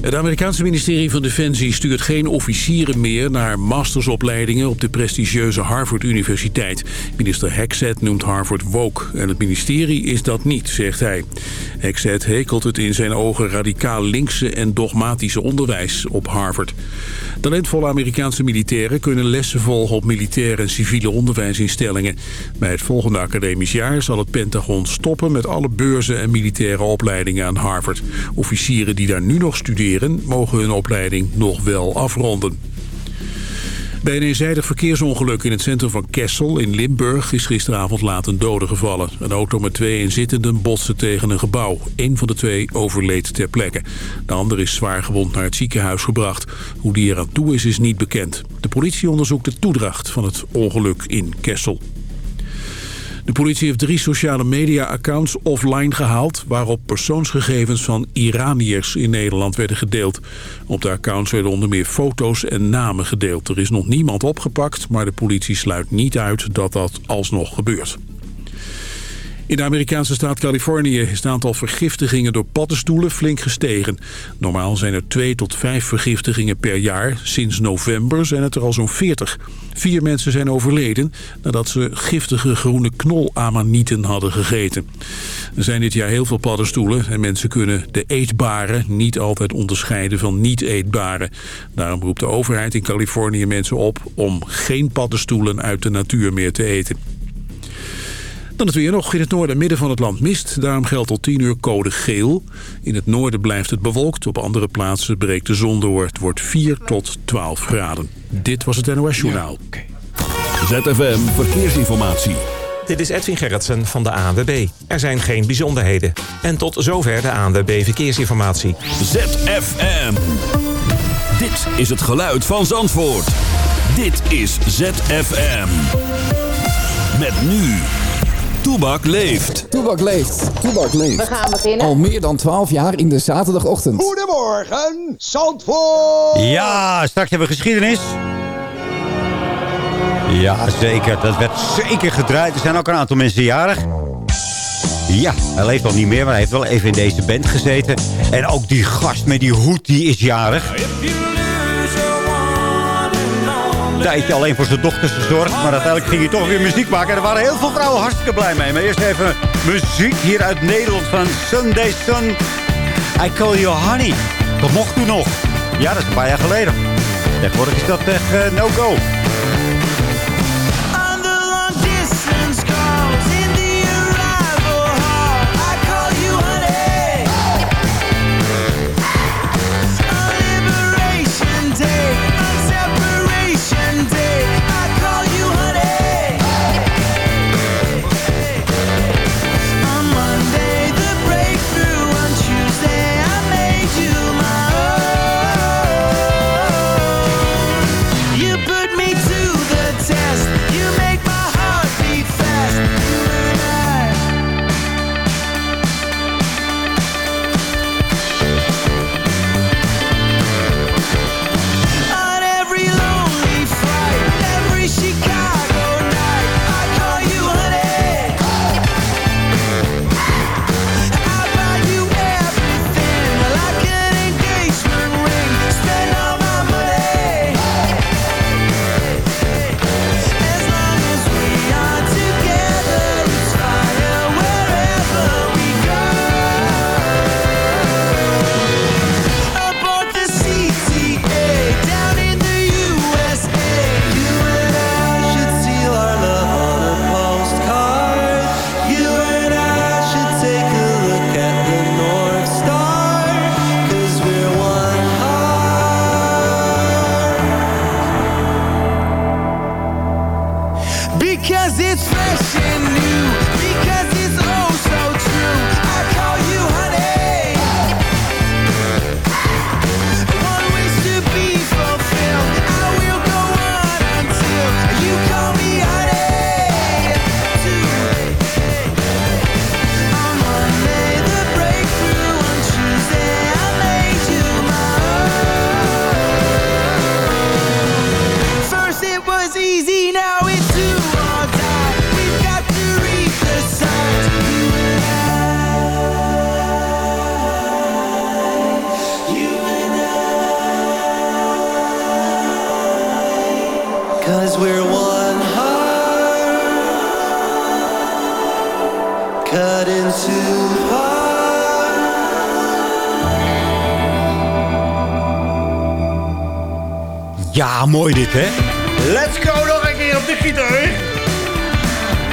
Het Amerikaanse ministerie van Defensie stuurt geen officieren meer naar mastersopleidingen op de prestigieuze Harvard Universiteit. Minister Hexet noemt Harvard woke en het ministerie is dat niet, zegt hij. Hexet hekelt het in zijn ogen radicaal linkse en dogmatische onderwijs op Harvard. Talentvolle Amerikaanse militairen kunnen lessen volgen op militaire en civiele onderwijsinstellingen. Bij het volgende academisch jaar zal het Pentagon stoppen met alle beurzen en militaire opleidingen aan Harvard. Officieren die daar nu nog studeren mogen hun opleiding nog wel afronden. Bij een eenzijdig verkeersongeluk in het centrum van Kessel in Limburg is gisteravond laat een dode gevallen. Een auto met twee inzittenden botste tegen een gebouw. Eén van de twee overleed ter plekke. De ander is zwaar gewond naar het ziekenhuis gebracht. Hoe die er aan toe is, is niet bekend. De politie onderzoekt de toedracht van het ongeluk in Kessel. De politie heeft drie sociale media-accounts offline gehaald... waarop persoonsgegevens van Iraniërs in Nederland werden gedeeld. Op de accounts werden onder meer foto's en namen gedeeld. Er is nog niemand opgepakt, maar de politie sluit niet uit dat dat alsnog gebeurt. In de Amerikaanse staat Californië is het aantal vergiftigingen door paddenstoelen flink gestegen. Normaal zijn er twee tot vijf vergiftigingen per jaar. Sinds november zijn het er al zo'n 40. Vier mensen zijn overleden nadat ze giftige groene knolamanieten hadden gegeten. Er zijn dit jaar heel veel paddenstoelen en mensen kunnen de eetbare niet altijd onderscheiden van niet eetbare. Daarom roept de overheid in Californië mensen op om geen paddenstoelen uit de natuur meer te eten. Dan het weer nog. In het noorden en midden van het land mist. Daarom geldt tot 10 uur code geel. In het noorden blijft het bewolkt. Op andere plaatsen breekt de zon door. Het wordt 4 tot 12 graden. Dit was het NOS Journaal. ZFM Verkeersinformatie. Dit is Edwin Gerritsen van de ANWB. Er zijn geen bijzonderheden. En tot zover de ANWB Verkeersinformatie. ZFM. Dit is het geluid van Zandvoort. Dit is ZFM. Met nu... Toebak leeft. Toebak leeft. Toebak leeft. We gaan beginnen. Al meer dan 12 jaar in de zaterdagochtend. Goedemorgen, Zandvoort! Ja, straks hebben we geschiedenis. Ja, zeker. Dat werd zeker gedraaid. Er zijn ook een aantal mensen jarig. Ja, hij leeft al niet meer, maar hij heeft wel even in deze band gezeten. En ook die gast met die hoed, die is jarig. Een tijdje alleen voor zijn dochters gezorgd. Maar uiteindelijk ging hij toch weer muziek maken. En er waren heel veel vrouwen hartstikke blij mee. Maar eerst even muziek hier uit Nederland van Sunday Sun. I Call You Honey. Dat mocht toen nog. Ja, dat is een paar jaar geleden. Tegenwoordig is dat echt uh, no-go. Ja, mooi dit, hè? Let's go nog een keer op de gitaar.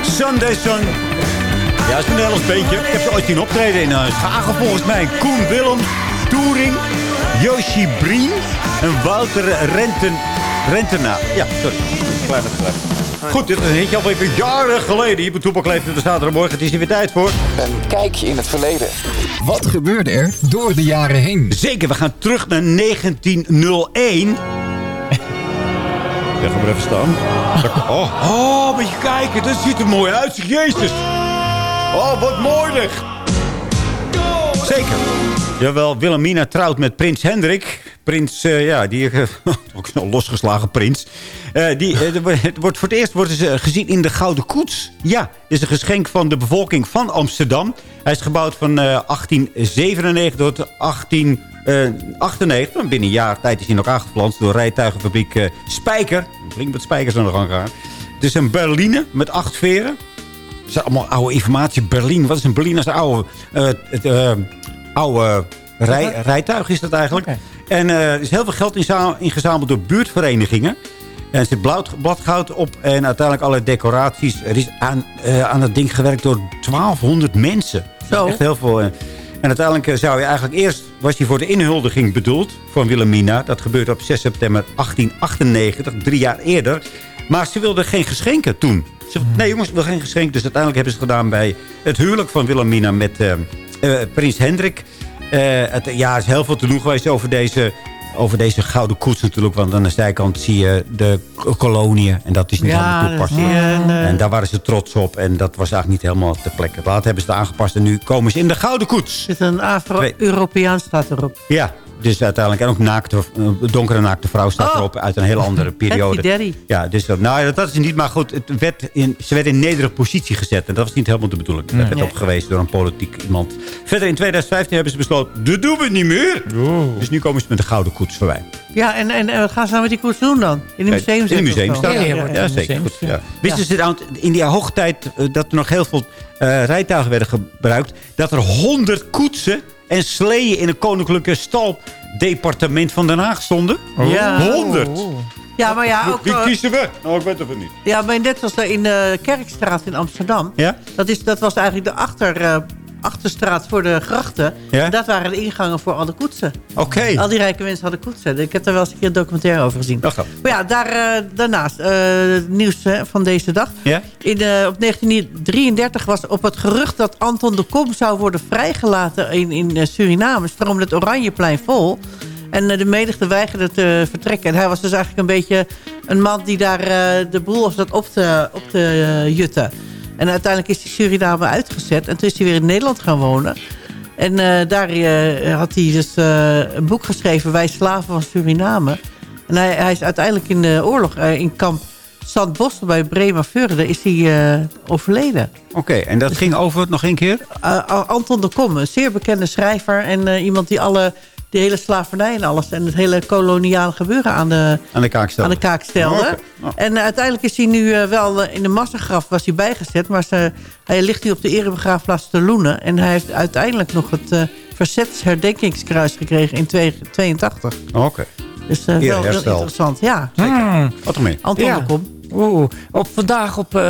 Sunday Sun. Ja, dat is een Nederlands beentje. Ik heb ze ooit zien optreden in uh, Schagen volgens mij. Koen Willem, Toering, Yoshi Brien en Wouter Renten, Rentena. Ja, sorry. Kleine. Goed, dit is een hitje alweer jaren geleden. Hier op Toepak leeft de zaterdagmorgen. Het is hier weer tijd voor. Een kijkje in het verleden. Wat gebeurde er door de jaren heen? Zeker, we gaan terug naar 1901. Ja, ga maar even staan. Oh, oh, moet je kijken. Dat ziet er mooi uit. Jezus. Oh, wat mooi lig. Zeker. Jawel, Wilhelmina trouwt met prins Hendrik. Prins, eh, ja, die... uh, ook een losgeslagen prins. Eh, die, eh, het wordt voor het eerst worden ze gezien in de Gouden Koets. Ja, is een geschenk van de bevolking van Amsterdam. Hij is gebouwd van 1897 tot 1898. binnen een jaar tijd is hij nog aangeplant door rijtuigenfabriek Spijker. Flink met spijkers aan de gang gaan. Het is een berline met acht veren. Dat is allemaal oude informatie. Berlin, wat is een berline? Dat is een oude, het, oude rij, rijtuig is dat eigenlijk. En eh, er is heel veel geld ingezameld door buurtverenigingen. En er zit blauw- bladgoud op en uiteindelijk alle decoraties. Er is aan, eh, aan het ding gewerkt door 1200 mensen. Dat Zo. Echt heel veel. eh. En uiteindelijk eh, zou je eigenlijk eerst... was hij voor de inhuldiging bedoeld van Wilhelmina. Dat gebeurde op 6 september 1898, drie jaar eerder. Maar ze wilden geen geschenken toen. Ze, nee jongens, willen geen geschenken. Dus uiteindelijk hebben ze het gedaan bij het huwelijk van Wilhelmina met eh, eh, prins Hendrik. Het, ja, er is heel veel te doen geweest over deze, over deze gouden koets natuurlijk. Want aan de zijkant zie je de koloniën. En dat is niet Ja, helemaal dat toepassing. en, En daar waren ze trots op. En dat was eigenlijk niet helemaal ter plekke. Later hebben ze het aangepast. En nu komen ze in de gouden koets. Er zit een Afro-Europeaan staat erop. Ja, dus uiteindelijk. En ook naakte, een donkere naakte vrouw staat Oh. erop. Uit een hele andere periode. Ja, dus dat, nou, ja, dat is niet. Maar goed, het werd in, ze werd in nederige positie gezet. En dat was niet helemaal de bedoeling. Dat werd Nee. op geweest door een politiek iemand. Verder in 2015 hebben ze besloten, dat doen we niet meer. Dus nu komen ze met de gouden koets voorbij. Ja, en, en, en wat gaan ze nou met die koets doen dan? In het museum In of museum zo? staat Ja, ja, Ja, ja. zeker. Goed. Wisten ze nou, in die hoogtijd eh, dat er nog heel veel eh, rijtuigen werden gebruikt... dat er 100 koetsen en sleeën in een koninklijke staldepartement van Den Haag stonden? Ja. 100! Ja, maar ja, ook, Wie eh, kiezen we? Nou, ik weet het niet. ja, maar net zoals in de Kerkstraat in Amsterdam. Ja? Dat, is, dat was eigenlijk de achter, eh, achterstraat voor de grachten. Ja? Dat waren de ingangen voor alle koetsen. Oké. Al die rijke mensen hadden koetsen. Ik heb daar wel eens een keer een documentaire over gezien. Maar ja, daar, eh, daarnaast, eh, nieuws hè, van deze dag. Ja? In, eh, op 1933 was op het gerucht dat Anton de Kom zou worden vrijgelaten in, in Suriname. Stroomde het Oranjeplein vol. En de menigte weigerde te vertrekken. En hij was dus eigenlijk een beetje een man die daar de boel zat op te, op te jutten. En uiteindelijk is hij Suriname uitgezet. En toen is hij weer in Nederland gaan wonen. En eh, daar eh, had hij dus eh, een boek geschreven, Wij slaven van Suriname. En hij, hij is uiteindelijk in de oorlog, in kamp Zandbossel bij Bremervurde, is hij overleden. Oké, en dat ging over nog één keer? Anton de Kom, een zeer bekende schrijver. En iemand die alle, de hele slavernij en alles... en het hele koloniale gebeuren aan de, Aan de kaak stellen. aan de kaak stelde. Oh. Oh. En eh, uiteindelijk is hij nu eh, wel eh, in de massagraf was hij bijgezet. Maar ze, hij ligt nu op de erebegraafplaats te Loenen. En hij heeft uiteindelijk nog het verzetsherdenkingskruis gekregen in 82. Oké. Dus eh, Eer wel heel interessant. Ja, Hmm. Wat er mee? Anton Ja. de Kom. Oeh, op vandaag op, eh,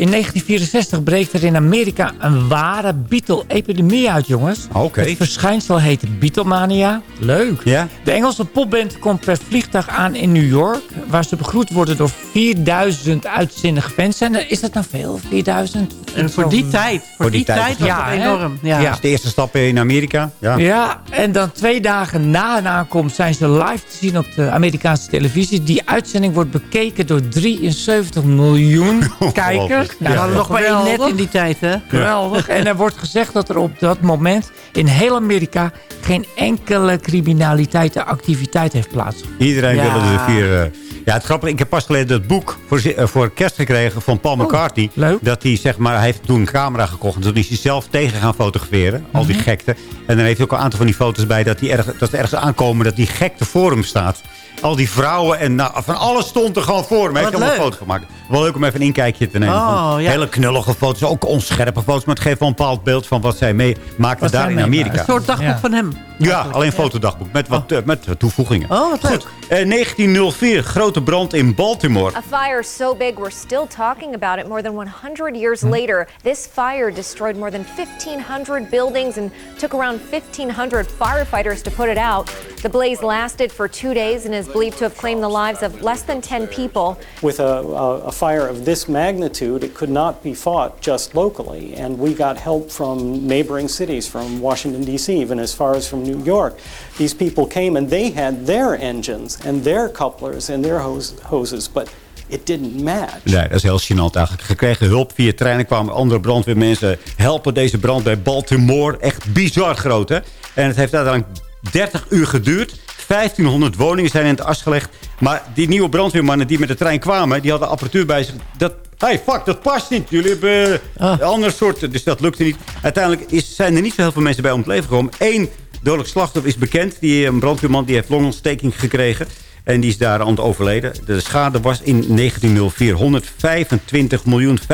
in 1964 breekt er in Amerika een ware Beatle-epidemie uit, jongens. Oké. Het verschijnsel heet Beatlemania. Leuk. Ja? De Engelse popband komt per vliegtuig aan in New York... waar ze begroet worden door 4000 uitzinnige fans. En is dat nou veel, 4000? En voor die tijd, voor, die, tijd, was Ja, enorm. Ja. Ja. Dat is de eerste stap in Amerika. Ja. Ja, en dan twee dagen na hun aankomst zijn ze live te zien op de Amerikaanse televisie. Die uitzending wordt bekeken door 73 miljoen kijkers. We hadden nog maar één net in die tijd, hè? Geweldig. En er wordt gezegd dat er op dat moment in heel Amerika geen enkele criminaliteit en activiteit heeft plaatsgevonden. Iedereen Ja. wilde de vier... eh, ja, het grappige, ik heb pas geleden het boek voor, eh, voor kerst gekregen van Paul McCartney. leuk. Dat hij, zeg maar, heeft toen een camera gekocht. En toen is hij zelf tegen gaan fotograferen. Al die gekte. En dan heeft hij ook een aantal van die foto's bij dat, hij erg, dat er ergens aankomen dat die gekte voor hem staat. Al die vrouwen en nou, van alles stond er gewoon voor. Maar hij heeft Wat allemaal een leuk. foto gemaakt. Wel leuk om even een inkijkje te nemen. Oh, ja. Hele knullige foto's, ook onscherpe foto's. Maar het geeft wel een bepaald beeld van wat zij meemaakten Wat daar in. Amerika. Een soort dagboek Ja. van hem. Ja, alleen een fotodagboek met wat, eh, met toevoegingen. Oh, wat leuk. Goed, eh, 1904, grote brand in Baltimore. A fire so big we're still talking about it more than 100 years later. This fire destroyed more than 1,500 buildings and took around 1,500 firefighters to put it out. The blaze lasted for two days and is believed to have claimed the lives of less than 10 people. With a, a, a fire of this magnitude, it could not be fought just locally. And we got help from neighboring cities, from Washington, D.C., even as far as from New York. These people came and they had their engines and their couplers and their hose, hoses, but it didn't match. Nee, dat is heel gênant eigenlijk. Gekregen hulp via treinen kwamen andere brandweermensen helpen deze brand bij Baltimore. Echt bizar groot, hè? En het heeft uiteindelijk 30 uur geduurd. 1500 woningen zijn in het as gelegd. Maar die nieuwe brandweermannen die met de trein kwamen... die hadden apparatuur bij zich. Dat, hey, fuck, dat past niet. Jullie hebben eh, een ander soort... Dus dat lukte niet. Uiteindelijk is, zijn er niet zo heel veel mensen bij om het leven gekomen. Eén dodelijk slachtoffer is bekend. Die, een brandweerman die heeft longontsteking gekregen. En die is daar aan het overleden. De schade was in 1904 125 miljoen 35.000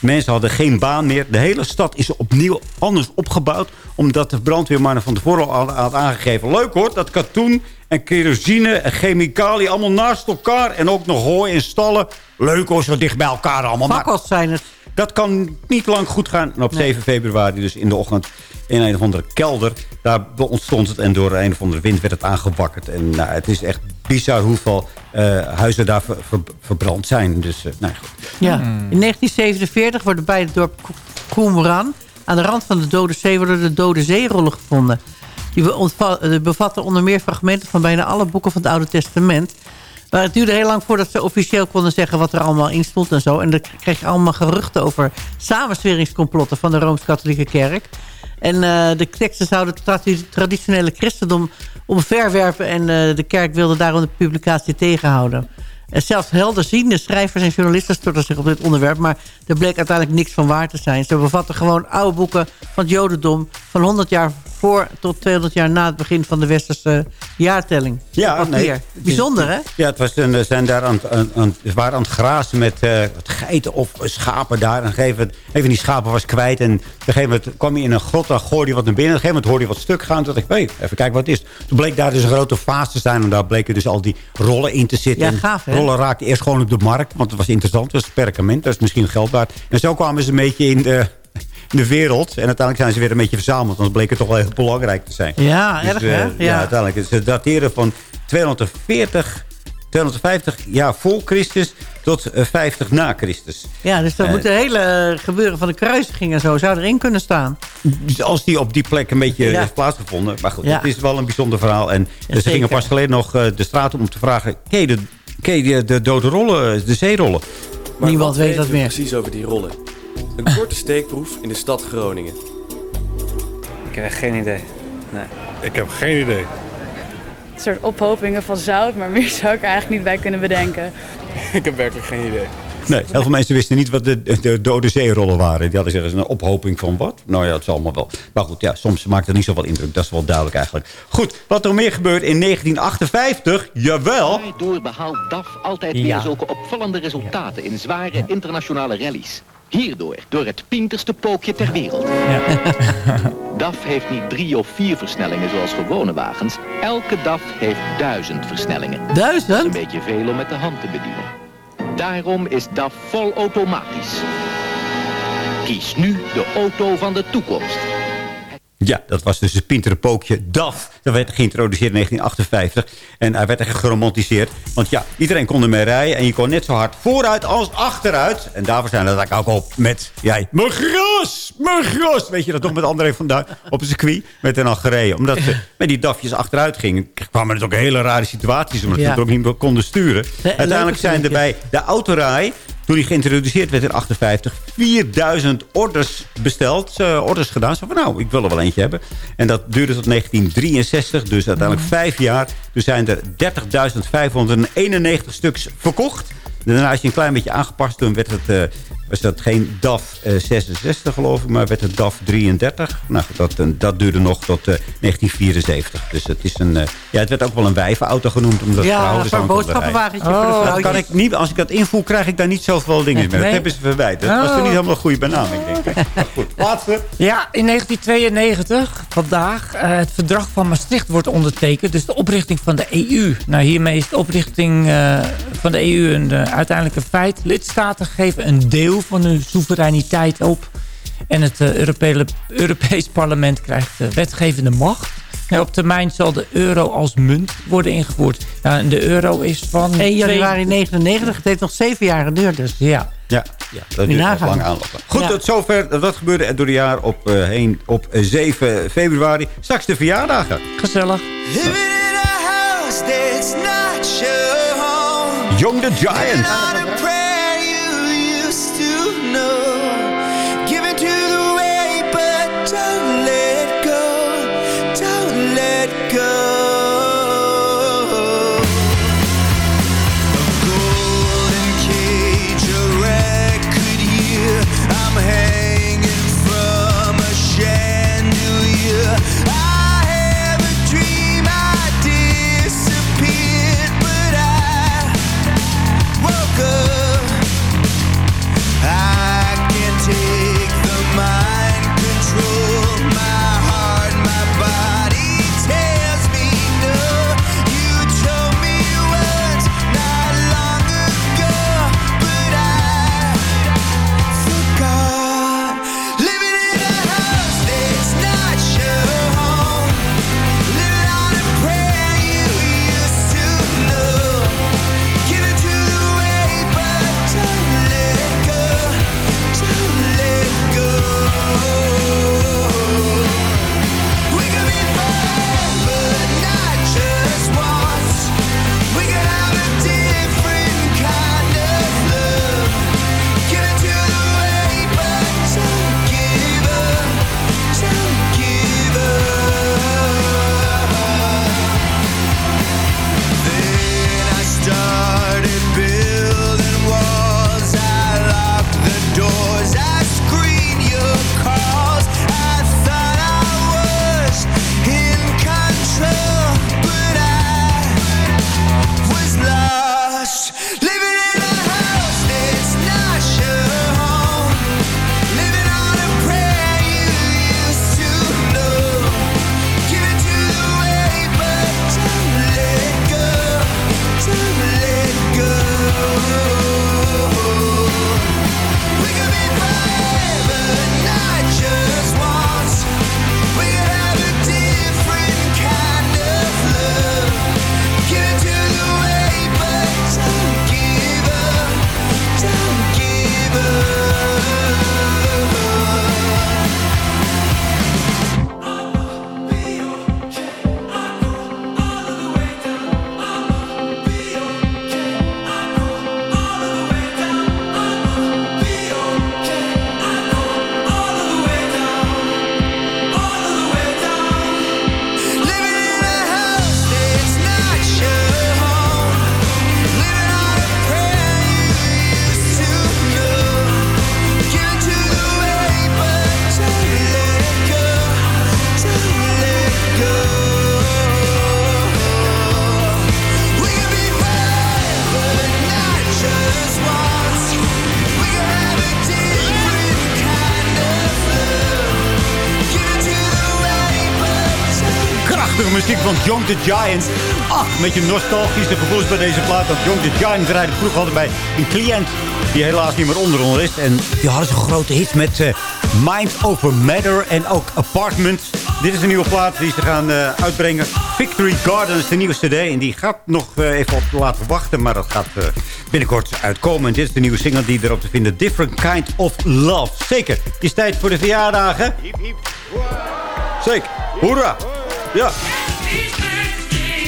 mensen hadden geen baan meer. De hele stad is opnieuw anders opgebouwd. Omdat de brandweermannen van tevoren al hadden aangegeven. Leuk hoor, dat katoen en kerosine en chemicaliën allemaal naast elkaar. En ook nog hooi en stallen. Leuk hoor, zo dicht bij elkaar allemaal. Fakkels zijn het. dat kan niet lang goed gaan. En op 7 februari, dus in de ochtend, in een of andere kelder... daar ontstond het en door een of andere wind werd het aangewakkerd. En nou, het is echt bizar hoeveel eh, huizen daar ver- ver- verbrand zijn. Dus, eh, nou goed. Ja. In 1947 worden bij het dorp Qumran... aan de rand van de Dode Zee worden de Dode Zeerollen gevonden. Die eh, bevatten onder meer fragmenten van bijna alle boeken van het Oude Testament. Maar het duurde heel lang voordat ze officieel konden zeggen wat er allemaal in stond en zo. En dan kreeg je allemaal geruchten over samensweringscomplotten van de Rooms-Katholieke Kerk. En eh, de teksten zouden het tradi- traditionele christendom omverwerpen... en eh, de kerk wilde daarom de publicatie tegenhouden. En zelfs helderziende schrijvers en journalisten stortten zich op dit onderwerp... maar er bleek uiteindelijk niks van waar te zijn. Ze bevatten gewoon oude boeken van het jodendom... van 100 jaar voor tot 200 jaar na het begin van de westerse jaartelling. Ja, nee. Bijzonder, hè? Ja, het was een, ze zijn daar aan, aan, aan- waren aan het grazen met eh, geiten of schapen daar. En een gegeven van die schapen was kwijt. En op een gegeven moment kwam hij in een grot, dan gooide hij wat naar binnen. Op een gegeven moment hoorde hij wat stuk gaan. Toen dacht ik, hey, even kijken wat het is. Toen bleek daar dus een grote vaas te zijn. En daar bleken dus al die rollen in te zitten. Ja, gaaf, hè? rollen raakten eerst gewoon op de markt. Want het was interessant, het was perkament. Dat is misschien geld waard. En zo kwamen ze een beetje in de, de wereld. En uiteindelijk zijn ze weer een beetje verzameld. Want het bleek het toch wel heel belangrijk te zijn. Ja, Dus, erg, eh, hè? ja. Ja. uiteindelijk. Ze dateren van 240, 250 jaar voor Christus tot eh, 50 na Christus. Ja, dus dan Eh, moet de hele gebeuren van de kruisiging en zo... zou erin kunnen staan. Dus als die op die plek een beetje Ja. heeft plaatsgevonden. Maar goed, Ja. het is wel een bijzonder verhaal. En ze gingen pas geleden nog eh, de straat om om te vragen... ken je de, ken je de, de dode rollen, de zeerollen? Maar Niemand weet dat meer. precies over die rollen. Een korte steekproef in de stad Groningen. Ik heb echt geen idee. Nee. Ik heb geen idee. Een soort ophopingen van zout, maar meer zou ik er eigenlijk niet bij kunnen bedenken. Ik heb werkelijk geen idee. Nee, heel veel mensen wisten niet wat de, de dode zeerollen waren. Die hadden zeggen, een ophoping van wat? Nou ja, het is allemaal wel. Maar goed, ja, soms maakt het niet zoveel indruk. Dat is wel duidelijk eigenlijk. Goed, wat er meer gebeurt in 1958, jawel. Door behaalt DAF altijd Ja. weer zulke opvallende resultaten in zware internationale rallies. Hierdoor, door het pinterste pookje ter wereld. DAF heeft niet drie of vier versnellingen zoals gewone wagens. Elke DAF heeft duizend versnellingen. Duizend? Dat is een beetje veel om met de hand te bedienen. Daarom is DAF vol automatisch. Kies nu de auto van de toekomst. Ja, dat was dus het Pinterpookje DAF. Dat werd geïntroduceerd in 1958. En hij werd echt geromantiseerd. Want ja, iedereen kon ermee rijden. En je kon net zo hard vooruit als achteruit. En daarvoor zijn we dat ook op met... Jij, mijn gras, mijn gras. Weet je dat toch met André van Duin op het circuit? Werd er dan gereden. Omdat ze met die DAFjes achteruit gingen. kwamen er ook hele rare situaties. Omdat Ja. ze het ook niet meer konden sturen. Uiteindelijk zijn er bij de autorij... Toen die geïntroduceerd werd in 58, 4000 orders besteld. eh, orders gedaan. Zo van, nou, ik wil er wel eentje hebben. En dat duurde tot 1963, dus uiteindelijk vijf jaar. Toen zijn er 30.591 stuks verkocht. Daarna is hij een klein beetje aangepast. Toen werd het, eh, was dat geen DAF eh, 66 geloof ik, maar werd het DAF 33. Nou, dat, eh, dat duurde nog tot eh, 1974. Dus het, is een, eh, ja, het werd ook wel een wijvenauto genoemd. Omdat Ja, vrouwen zo aan konden boodschappenwagentje rijden. voor de dat vrouwtjes. kan ik niet, als ik dat invoer, krijg ik daar niet zoveel dingen mee. Dat Nee. hebben ze verwijt. Dat was Oh. er niet helemaal een goede benaming, denk ik. Maar goed, laatste. Ja, in 1992, vandaag, eh, het verdrag van Maastricht wordt ondertekend. Dus de oprichting van de EU. Nou, hiermee is de oprichting eh, van de EU een uh, uiteindelijk een feit. Lidstaten geven een deel van hun soevereiniteit op. En het uh, Europese, Europees parlement krijgt uh, wetgevende macht. En op termijn zal de euro als munt worden ingevoerd. Nou, en de euro is van... 1 januari 99. Het heeft nog zeven jaar geduurd dus. Ja. Ja, ja dat duurt nog lang aanlopen. Goed, Ja. tot zover. Dat gebeurde er door de jaar op, uh, heen op 7 februari. Straks de verjaardagen. Gezellig. Living in a muziek van Young the Giant. Ach, een beetje nostalgische gevoelens bij deze plaat. Want Young the Giant draaide vroeger altijd bij een cliënt... die helaas niet meer onder ons is. En die hadden zo'n grote hit met eh, Mind Over Matter en ook Apartment. Dit is een nieuwe plaat die ze gaan eh, uitbrengen. Victory Garden is de nieuwe cd. En die gaat nog eh, even op laten wachten. Maar dat gaat binnenkort uitkomen. En dit is de nieuwe single die erop te vinden. Different Kind of Love. Zeker. Het is tijd voor de verjaardagen. Zeker. Hoera. Ja.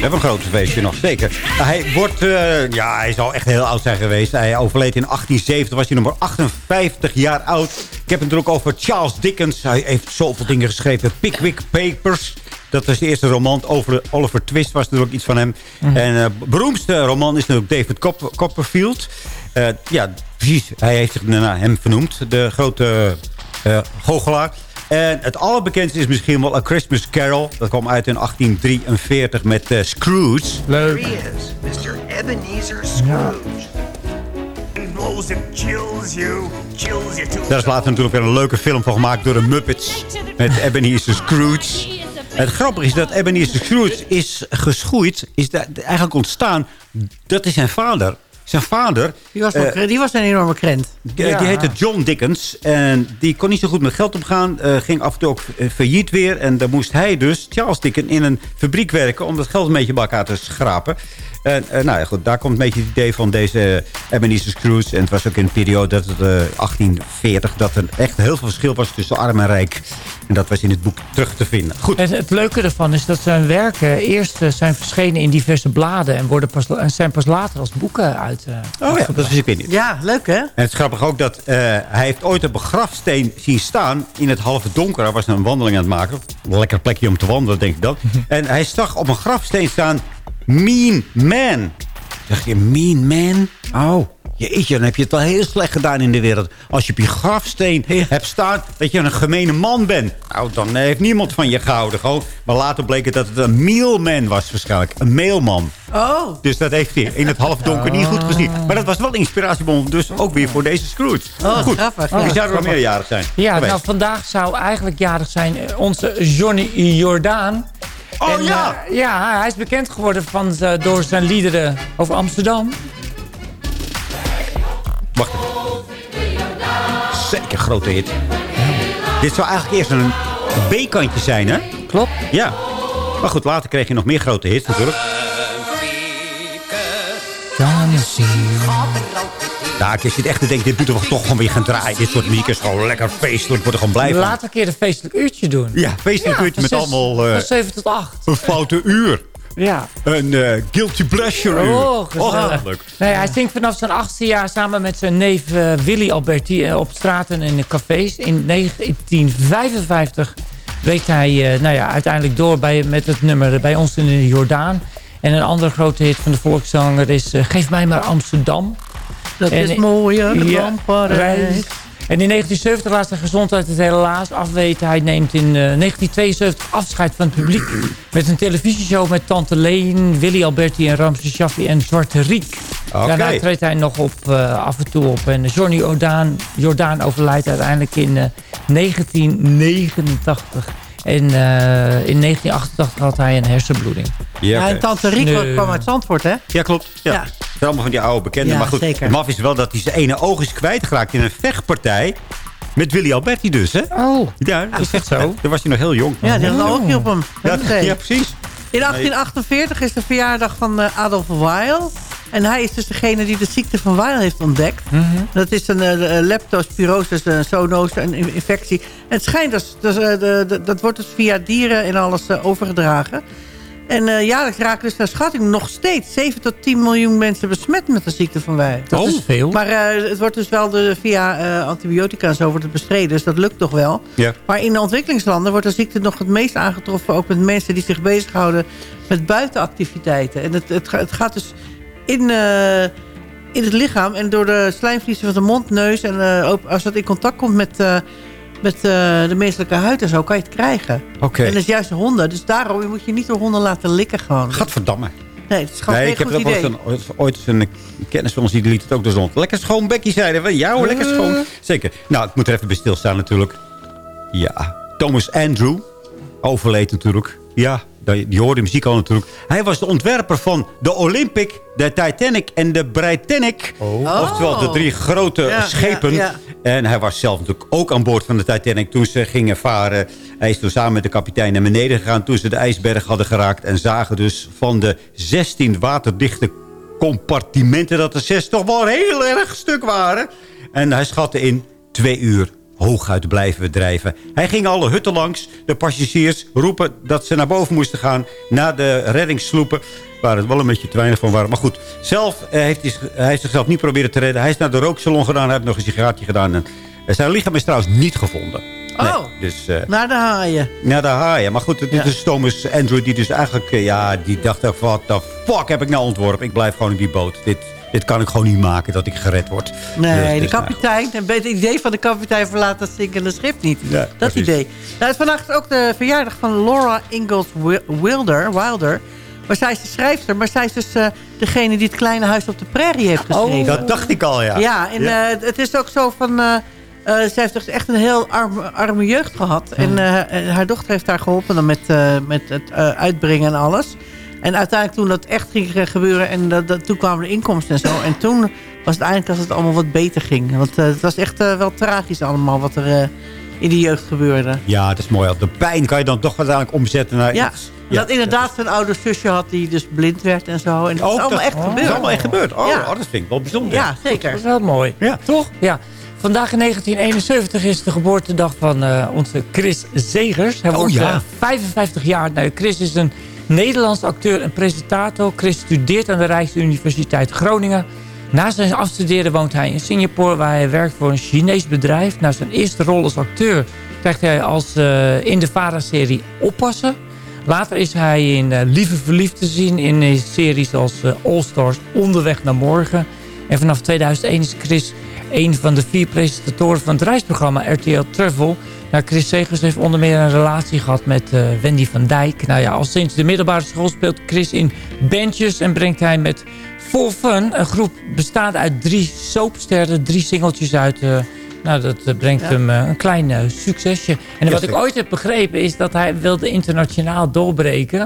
We hebben een groot feestje nog, zeker. Hij wordt, eh, ja, hij zal echt heel oud zijn geweest. Hij overleed in 1870, was hij nummer 58 jaar oud. Ik heb het natuurlijk over Charles Dickens. Hij heeft zoveel dingen geschreven. Pickwick Papers. Dat was de eerste roman. Over Oliver Twist was natuurlijk iets van hem. En uh, beroemdste roman is natuurlijk David Cop Copperfield. Eh, ja, precies. Hij heeft zich naar hem vernoemd. De grote eh goochelaar. En het allerbekendste is misschien wel A Christmas Carol. Dat kwam uit in 1843 met eh, Scrooge. Leuk. Mr. Ebenezer Scrooge. And blows and chills you, chills you to Daar is later natuurlijk weer een leuke film van gemaakt door de Muppets. Met Ebenezer Scrooge. Het grappige is dat Ebenezer Scrooge is geschoeid. Is eigenlijk ontstaan. Dat is zijn vader. Zijn vader... Die was, nog- eh, die was een enorme krent. Die, die heette John Dickens. En die kon niet zo goed met geld omgaan. eh, ging af en toe ook eh, failliet weer. En dan moest hij dus, Charles Dickens, in een fabriek werken... om dat geld een beetje bij elkaar te schrapen. En eh, nou ja, goed, daar komt een beetje het idee van deze Ebenezer Scrooge. En het was ook in een periode, dat het, eh, 1840... dat er echt heel veel verschil was tussen arm en rijk. En dat was in het boek terug te vinden. Goed. Het, het leuke ervan is dat zijn werken eerst eh, zijn verschenen in diverse bladen... en, worden pas, en zijn pas later als boeken uit. eh, Oh ja, dat wist ik weer niet. Ja, leuk hè? En het is grappig ook dat eh, hij heeft ooit op een grafsteen zien staan in het halve donker. Hij was een wandeling aan het maken. Een lekker plekje om te wandelen, denk ik dan. en hij zag op een grafsteen staan Mean Man. Zeg je Mean Man? Oh, jeetje, dan heb je het wel heel slecht gedaan in de wereld. Als je op je grafsteen hebt staan dat je een gemene man bent. Nou, dan heeft niemand van je gehouden. Gewoon. Maar later bleek het dat het een mealman was waarschijnlijk. Een mailman. Oh. Dus dat heeft hij in het halfdonker niet goed gezien. Maar dat was wel inspiratiebron, dus ook weer voor deze Scrooge. Oh, goed. grappig, zou er nog meerjarig zijn? Ja, Geweest. nou vandaag zou eigenlijk jarig zijn eh, onze Johnny Jordaan. Oh En, ja! eh, ja, hij is bekend geworden van, door zijn liederen over Amsterdam. Wacht even. Zeker grote hit. Dit zou eigenlijk eerst een B-kantje zijn, hè? Klopt. Ja. Maar goed, later kreeg je nog meer grote hits natuurlijk. Nou, ik zit echt te denken, dit moeten we toch gewoon weer gaan draaien. Dit soort muziek is gewoon lekker feestelijk. Wordt er gewoon blij van. Laten we een keer een feestelijk uurtje doen. Ja, feestelijk Ja, uurtje met zes- allemaal... eh, Van 7 tot 8. een foute uur. Ja. Een eh, guilty pleasure uur. Oh, gezellig. leuk. Nee, hij zingt vanaf zijn achtste jaar samen met zijn neef eh, Willy Alberti eh, op straten en in cafés. In 1955 breekt hij eh, nou ja, uiteindelijk door bij, met het nummer Bij ons in de Jordaan. En een andere grote hit van de volkszanger is eh, Geef mij maar Amsterdam. Dat En- is mooier Ja, dan Parijs. En in 1970 laat zijn gezondheid het helaas afweten. Hij neemt in eh, 1972 afscheid van het publiek. Met een televisieshow met Tante Leen, Willy Alberti en Ramses Shaffi en Zwarte Riek. Daarna treedt hij nog op, eh, af en toe op. En Johnny Jordaan, Jordaan overlijdt uiteindelijk in eh, 1989. En eh, in 1988 had hij een hersenbloeding. Ja, en Tante Riek Nee. kwam uit Zandvoort, hè? Ja, klopt. Ja. Ja. Het zijn allemaal van die oude bekenden. Ja, maar goed, zeker. het maf is wel dat hij zijn ene oog is kwijtgeraakt in een vechtpartij. Met Willy Alberti dus, hè? Oh, Ja, dat is dat zo? Toen was hij nog heel jong. Ja, die had een oogje op hem. Ja, precies. In 1848 is de verjaardag van eh, Adolf Weil. En hij is dus degene die de ziekte van Weil heeft ontdekt. Dat is een eh, leptospirosis, een zoonose, een in- infectie. En het schijnt, dus, dus, eh, de, de- dat wordt dus via dieren en alles eh, overgedragen. En jaarlijks raken dus naar schatting nog steeds 7 tot 10 miljoen mensen besmet met de ziekte van Weil. dat is veel. Maar het wordt dus wel de, via antibiotica en zo wordt het bestreden. Dus dat lukt toch wel. Ja. Maar in de ontwikkelingslanden wordt de ziekte nog het meest aangetroffen... ook met mensen die zich bezighouden met buitenactiviteiten. En het, het gaat dus in, eh, in het lichaam en door de slijmvliezen van de mond, neus... en eh, ook als dat in contact komt met, eh, met de menselijke huid en zo, kan je het krijgen. Oké. En dat is juist honden. Dus daarom moet je niet door honden laten likken gewoon. Gadverdamme. Nee, het is gewoon Nee, geen ik heb idee. een, ooit- ooit een kennis van ons die liet het ook de zon. Lekker schoon Becky zeiden we. Ja hoor, lekker schoon. Zeker. Nou, ik moet er even bij stilstaan natuurlijk. Ja, Thomas Andrew. Overleed natuurlijk. Ja, die die hoorde de muziek al natuurlijk. Hij was de ontwerper van de Olympic, de Titanic en de Britannic. Oftewel de drie grote Ja, schepen. ja, ja. En hij was zelf natuurlijk ook aan boord van de Titanic toen ze gingen varen. Hij is toen samen met de kapitein naar beneden gegaan toen ze de ijsberg hadden geraakt. En zagen dus van de 16 waterdichte compartimenten dat er zes toch wel heel erg stuk waren. En hij schatte in twee uur hooguit blijven drijven. Hij ging alle hutten langs, de passagiers roepen dat ze naar boven moesten gaan. Naar de reddingssloepen, waar het wel een beetje te weinig van waren. Maar goed, zelf eh, heeft hij, hij heeft zichzelf niet proberen te redden. Hij is naar de rooksalon gedaan, hij heeft nog een sigaartje gedaan. En eh, zijn lichaam is trouwens niet gevonden. Nee, Oh. dus eh, Naar de haaien. naar de haaien. Maar goed, dit Ja. is Thomas Andrew die dus eigenlijk... ja, die dacht wat the fuck heb ik nou ontworpen? Ik blijf gewoon in die boot. Dit, dit kan ik gewoon niet maken dat ik gered word. Nee, Dus- de dus, kapitein. En bij het idee van de kapitein verlaat het zinkende schip niet. Ja, dat precies. idee. Nou, het ook de verjaardag van Laura Ingalls Wi- Wilder. Wilder. Maar zij is de schrijfster. Maar zij is dus eh, degene die het kleine huis op de prairie heeft geschreven. Oh, dat dacht ik al, ja. Ja, en Ja. eh, het is ook zo van... eh zij heeft dus echt een heel arme, arme jeugd gehad. En eh, en haar dochter heeft haar geholpen dan met, met het uitbrengen en alles. En uiteindelijk toen dat echt ging gebeuren... en dat, dat, toen kwamen de inkomsten en zo. En toen was het eigenlijk als het allemaal wat beter ging. Want eh, het was echt eh, wel tragisch allemaal wat er eh, in die jeugd gebeurde. Ja, het is mooi. De pijn kan je dan toch uiteindelijk omzetten naar Ja, iets. dat inderdaad zijn oude zusje had die dus blind werd en zo. En dat Oh, is allemaal dat- echt oh, gebeurd. dat is allemaal echt gebeurd. Oh, ja. oh, dat vind ik wel bijzonder. Ja, zeker. Dat is wel mooi. Ja. Toch? Ja. Vandaag in 1971 is de geboortedag van eh, onze Chris Zegers. Hij Oh, wordt ja. eh, 55 jaar. Nou, Chris is een Nederlands acteur en presentator. Chris studeert aan de Rijksuniversiteit Groningen. Na zijn afstuderen woont hij in Singapore... waar hij werkt voor een Chinees bedrijf. Na zijn eerste rol als acteur krijgt hij als, eh, in de VARA-serie Oppassen. Later is hij in eh, Lieve Verliefd te zien in series als eh, All Stars Onderweg naar Morgen. En vanaf 2001 is Chris een van de vier presentatoren van het reisprogramma RTL Travel. Nou, Chris Segers heeft onder meer een relatie gehad met eh, Wendy van Dijk. Nou ja, al sinds de middelbare school speelt Chris in bandjes en brengt hij met Full Fun een groep bestaande uit drie soapsterren, drie singeltjes uit... eh, nou, dat eh, brengt Ja. hem een klein succesje. En Ja, wat ik ooit heb begrepen is dat hij wilde internationaal doorbreken.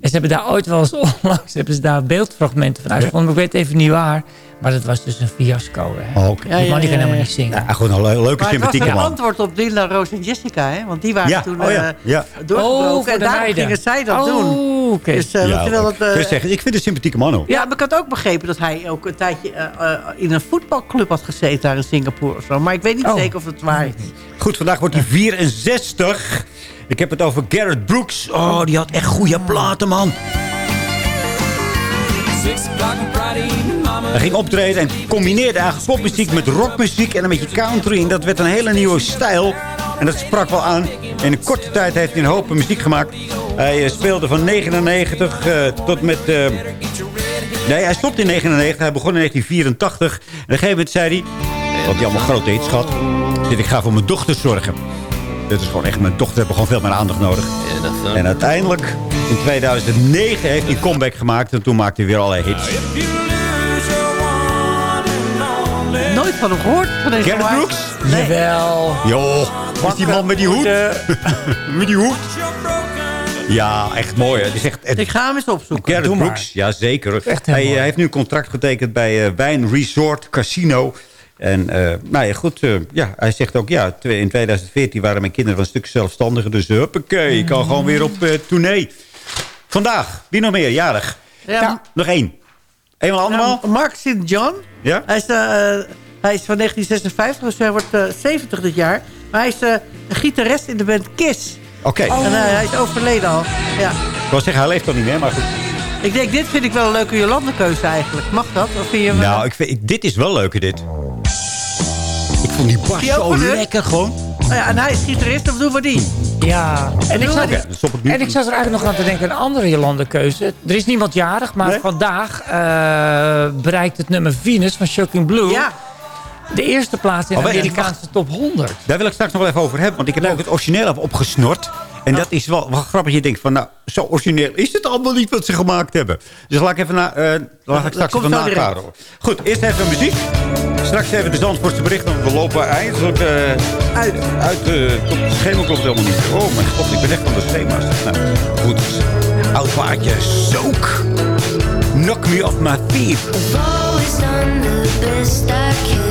En ze hebben daar ooit wel eens onlangs hebben ze daar beeldfragmenten van uitgevonden. Maar ik weet even niet waar. Maar dat was dus een fiasco. Hè. Oh. Ja, Die man die ja, kan ja, helemaal ja. niet zingen. Ja, gewoon een le- leuke, Maar het was sympathieke een man. antwoord op Linda, Roos en Jessica, hè? Want die waren Ja, toen oh ja, eh, ja. doorgebroken. Oh, en daar meiden. gingen zij dat Oh, doen. oké. Dus, eh, Ja, eh, Dus zeg, ik vind het een sympathieke man ook. ja, maar ik had ook begrepen dat hij ook een tijdje in een voetbalclub had gezeten daar in Singapore of zo. Maar ik weet niet Oh. zeker of het waar is. Goed, vandaag wordt hij 64. Ik heb het over Garrett Brooks. Oh, die had echt goede platen, man. Hij ging optreden en combineerde eigenlijk popmuziek met rockmuziek en een beetje country. En dat werd een hele nieuwe stijl. En dat sprak wel aan. In een korte tijd heeft hij een hoop muziek gemaakt. Hij eh, speelde van 99 eh, tot met... eh, nee, hij stopte in 99. Hij begon in 1984. En op een gegeven moment zei hij... Want hij allemaal grote hits gehad. Dit, ik ga voor mijn dochter zorgen. Dit is gewoon echt... Mijn dochter heeft gewoon veel meer aandacht nodig. En uiteindelijk, in 2009, heeft hij een comeback gemaakt. En toen maakte hij weer allerlei hits. Nooit van hem gehoord. Van deze. Brooks? Nee. Jawel. Joh, is die man met die hoed? met die hoed? Ja, echt mooi. hè. Het is echt, het, Ik ga hem eens opzoeken. Maar. Brooks, ja zeker. Hij, mooi. eh, heeft nu een contract getekend bij eh, Wijn Resort Casino. En eh, nou ja, goed, eh, ja, hij zegt ook, ja, in 2014 waren mijn kinderen een stuk zelfstandiger. Dus uh, huppakee, ik kan gewoon weer op eh tournee. Vandaag, wie nog meer, jarig? Ja, nog één. Eenmaal allemaal? ja, Mark St. John. Ja? Hij is, eh, hij is van 1956, dus hij wordt eh, 70 dit jaar. Maar hij is eh, een gitarist in de band Kiss. Oké, En eh, hij is overleden al. Ja. ik wou zeggen, hij leeft toch niet meer, maar goed. Ik denk, dit vind ik wel een leuke Jolande-keuze eigenlijk. Mag dat? Of vind je hem, Nou, ik vind, ik- dit is wel leuker, dit. Ik vond die ook zo lekker gewoon. Nou ja, en hij is gitarist, of doen we die? Ja. En ik, zat, nu. en ik zat er eigenlijk nog aan te denken, een andere Jolande-keuze. Er is niemand jarig, maar Nee? vandaag eh, bereikt het nummer Venus van Shocking Blue... Ja. de eerste plaats in Oh, de Amerikaanse top 100. Daar wil ik straks nog wel even over hebben. Want ik heb ook het origineel opgesnort. En dat is wel, wel grappig. Je denkt van, nou, zo origineel is het allemaal niet wat ze gemaakt hebben. Dus laat ik even na, eh, laat ik straks even nakaren. Goed, eerst even muziek. Straks even de Zandvoortse berichten. Want we lopen eindelijk eh, uit. uit uh, het schema klopt helemaal niet. Oh mijn god, ik ben echt van de schema's. Nou, goed. Oud plaatje. Zoek. Knock me off my feet. always done the best I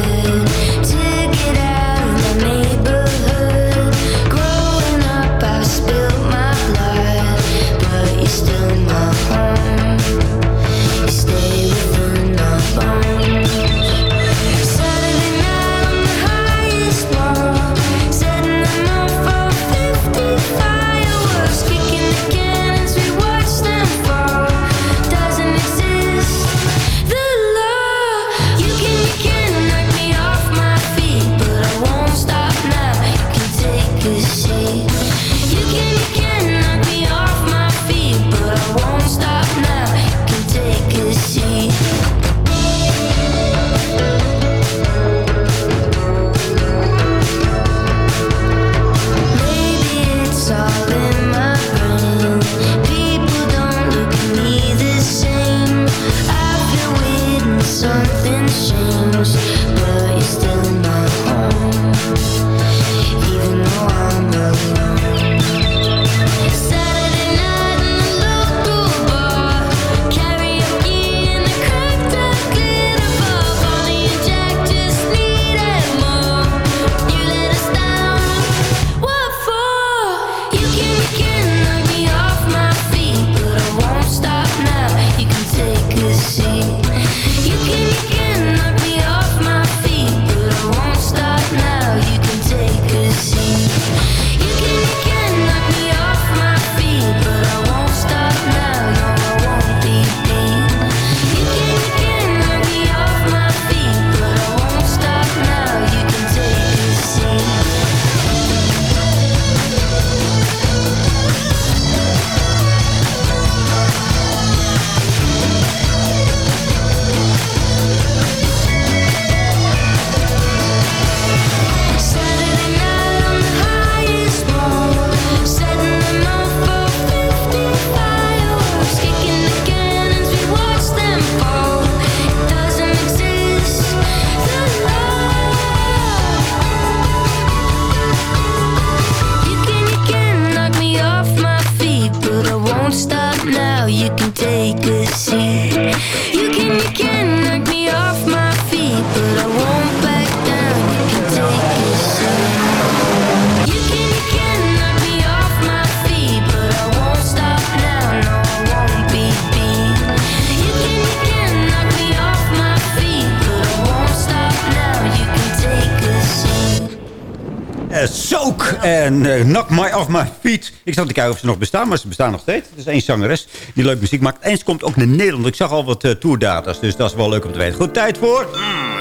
En eh, Knock My Off My Feet. Ik zat te kijken of ze nog bestaan, maar ze bestaan nog steeds. Het is één zangeres die leuk muziek maakt. En ze komt ook naar Nederland. Ik zag al wat uh, tourdata's, dus dat is wel leuk om te weten. Goed, tijd voor...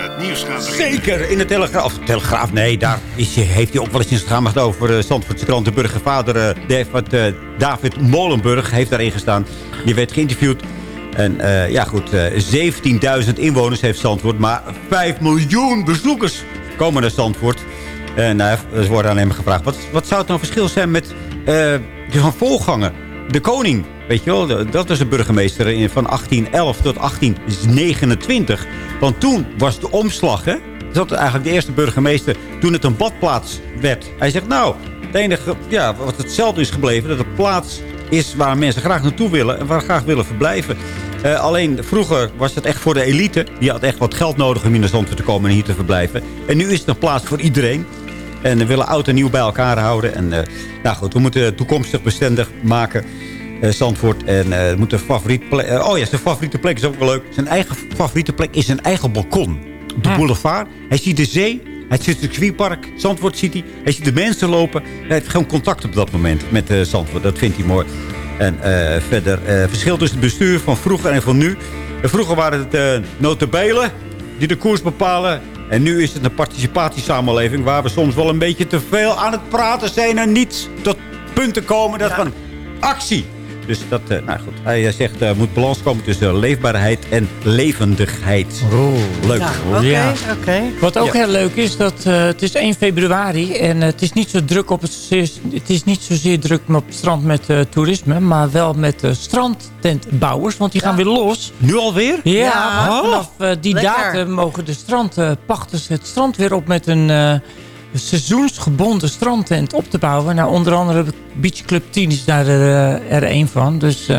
het nieuws gaat Zeker, in de Telegraaf. Telegraaf, nee, daar is, heeft hij ook wel eens in het gaan over uh, Zandvoortse krantenburger. Vader uh, David, uh, David Molenburg heeft daarin gestaan. Die werd geïnterviewd. En uh, ja goed, uh, 17.000 inwoners heeft Zandvoort. Maar 5 miljoen bezoekers komen naar Zandvoort. En uh, er wordt aan hem gevraagd... wat, wat zou het nou verschil zijn met uh, van voorganger? De koning, weet je wel? Dat was de burgemeester van 1811 tot 1829. Want toen was de omslag, hè? Dat eigenlijk de eerste burgemeester toen het een badplaats werd. Hij zegt, nou, het enige ja, wat hetzelfde is gebleven... dat de plaats is waar mensen graag naartoe willen en waar graag willen verblijven. Uh, alleen vroeger was het echt voor de elite. Die had echt wat geld nodig om in de Zandvoort te komen en hier te verblijven. En nu is het een plaats voor iedereen. En we willen oud en nieuw bij elkaar houden. En uh, nou goed, we moeten toekomstig bestendig maken. Uh, Zandvoort. En uh, moeten favoriet plek. oh ja, zijn favoriete plek is ook wel leuk. Zijn eigen favoriete plek is zijn eigen balkon. Op de boulevard. Hij ziet de zee. Hij ziet het circuitpark. Zandvoort City. Hij ziet de mensen lopen. Hij heeft gewoon contact op dat moment met uh, Zandvoort. Dat vindt hij mooi. En verder verschil tussen het bestuur van vroeger en van nu. Vroeger waren het uh, notabelen die de koers bepalen. En nu is het een participatiesamenleving... waar we soms wel een beetje te veel aan het praten zijn... en niet tot punten komen dat ja. van actie. Dus dat, uh, nou goed. Hij zegt, er uh, moet balans komen tussen leefbaarheid en levendigheid. Oh, leuk. Ja, Oké, okay, ja. okay. Wat ook ja. heel leuk is, dat uh, het is 1 februari en het is niet zo druk op het, het is niet zozeer druk op het strand met uh, toerisme, maar wel met uh, strandtentbouwers, want die gaan weer los. Nu alweer? Ja, ja. vanaf die Lekker. datum mogen de strandpachters het strand weer op met een seizoensgebonden strandtent op te bouwen. Nou, onder andere Beach Club 10 is daar er, er een van. Dus uh,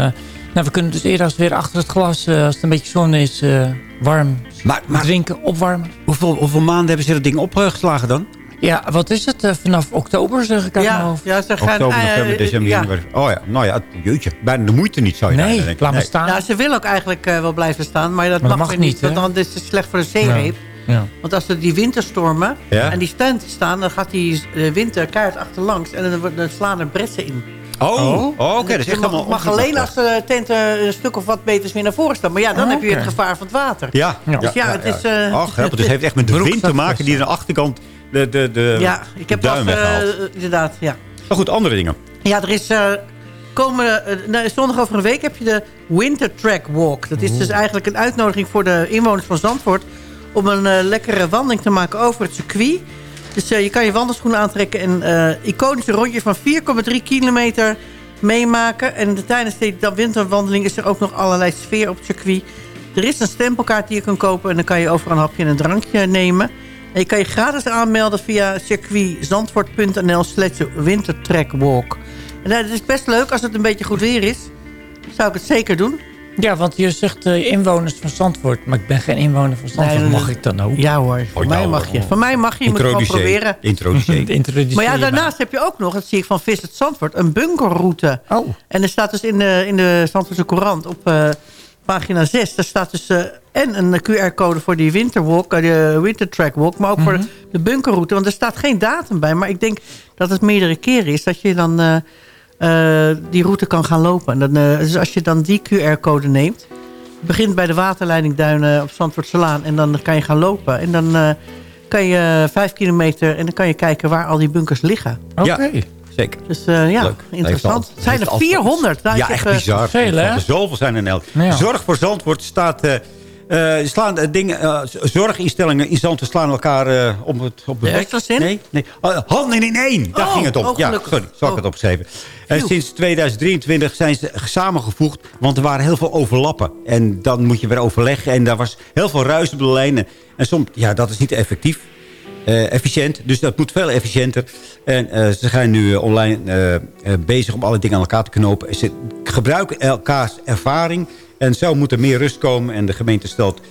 nou, we kunnen dus eerder als weer achter het glas, uh, als het een beetje zon is, uh, warm maar, maar, drinken, opwarmen. Hoeveel, hoeveel maanden hebben ze dat ding opgeslagen dan? Ja, wat is het? Uh, vanaf oktober zeg ik ja, ja, ze gaan... Oktober, november, december, ja. januari. Oh ja, nou ja, jeetje. Bijna de moeite niet, zou je nee, denken. laat maar staan. Ja, ze willen ook eigenlijk uh, wel blijven staan, maar dat, maar mag, mag weer niet, niet, want dan is het slecht voor de zeereep. Ja. Want als er die winterstormen ja? en die tent staan... dan gaat die winter kaart achterlangs en dan, dan slaan er bressen in. Oh, oh. oh oké. Okay. Dus het mag, mag alleen als de tent een stuk of wat meters meer naar voren staat. Maar ja, dan oh, heb je het gevaar van het water. Ja. Dus ja, ja, het is... Uh, Ach, dus het heeft echt met de wind te maken die aan de achterkant de, de, de Ja, ik heb dat uh, inderdaad, ja. Maar goed, andere dingen. Ja, er is... Uh, Komen, uh, zondag over een week heb je de Winter Track Walk. Dat is Oeh. dus eigenlijk een uitnodiging voor de inwoners van Zandvoort... om een uh, lekkere wandeling te maken over het circuit. Dus uh, je kan je wandelschoenen aantrekken... en uh, iconische rondje van 4,3 kilometer meemaken. En de, tijdens de winterwandeling is er ook nog allerlei sfeer op het circuit. Er is een stempelkaart die je kan kopen... en dan kan je over een hapje en een drankje nemen. En je kan je gratis aanmelden via circuitzandvoort.nl slash wintertrackwalk. En dat is best leuk als het een beetje goed weer is. Zou ik het zeker doen. Ja, want je zegt uh, inwoners van Zandvoort. Maar ik ben geen inwoner van Zandvoort. Nee, mag ik dan ook? Ja hoor, van oh, mij mag je. Van mij mag je. Je moet het gewoon proberen. Introduceer. maar ja, daarnaast heb je ook nog, dat zie ik van Visit Zandvoort, een bunkerroute. Oh. En er staat dus in de, in de Zandvoortse Courant op uh, pagina 6... daar staat dus uh, en een QR-code voor die winterwalk, de wintertrackwalk... maar ook mm -hmm. voor de bunkerroute. Want er staat geen datum bij. Maar ik denk dat het meerdere keren is dat je dan... Uh, die route kan gaan lopen. En dan, uh, dus als je dan die QR-code neemt... begint bij de waterleidingduinen op Zandvoortselaan... en dan kan je gaan lopen. En dan uh, kan je vijf kilometer... en dan kan je kijken waar al die bunkers liggen. Oké. Okay. Ja, zeker. Dus ja, Leuk. interessant. Het zijn er 400. Nou, ja, echt bizar. Veel, hè? Zoveel zijn er elk. Ja. Zorg voor Zandvoort staat... Uh, slaan, uh, dingen, uh, zorginstellingen in Zandvoort slaan elkaar op het, op de bek. Zin? Nee, nee. handen in één, daar oh, ging het om. Oh, ja, sorry, zal ik het opgeschreven. En sinds 2023 zijn ze samengevoegd, want er waren heel veel overlappen. En dan moet je weer overleggen en daar was heel veel ruis op de lijnen. En soms, ja, dat is niet effectief. efficiënt, dus dat moet veel efficiënter. En ze zijn nu online bezig om alle dingen aan elkaar te knopen. Ze gebruiken elkaars ervaring... En zo moet er meer rust komen. En de gemeente stelt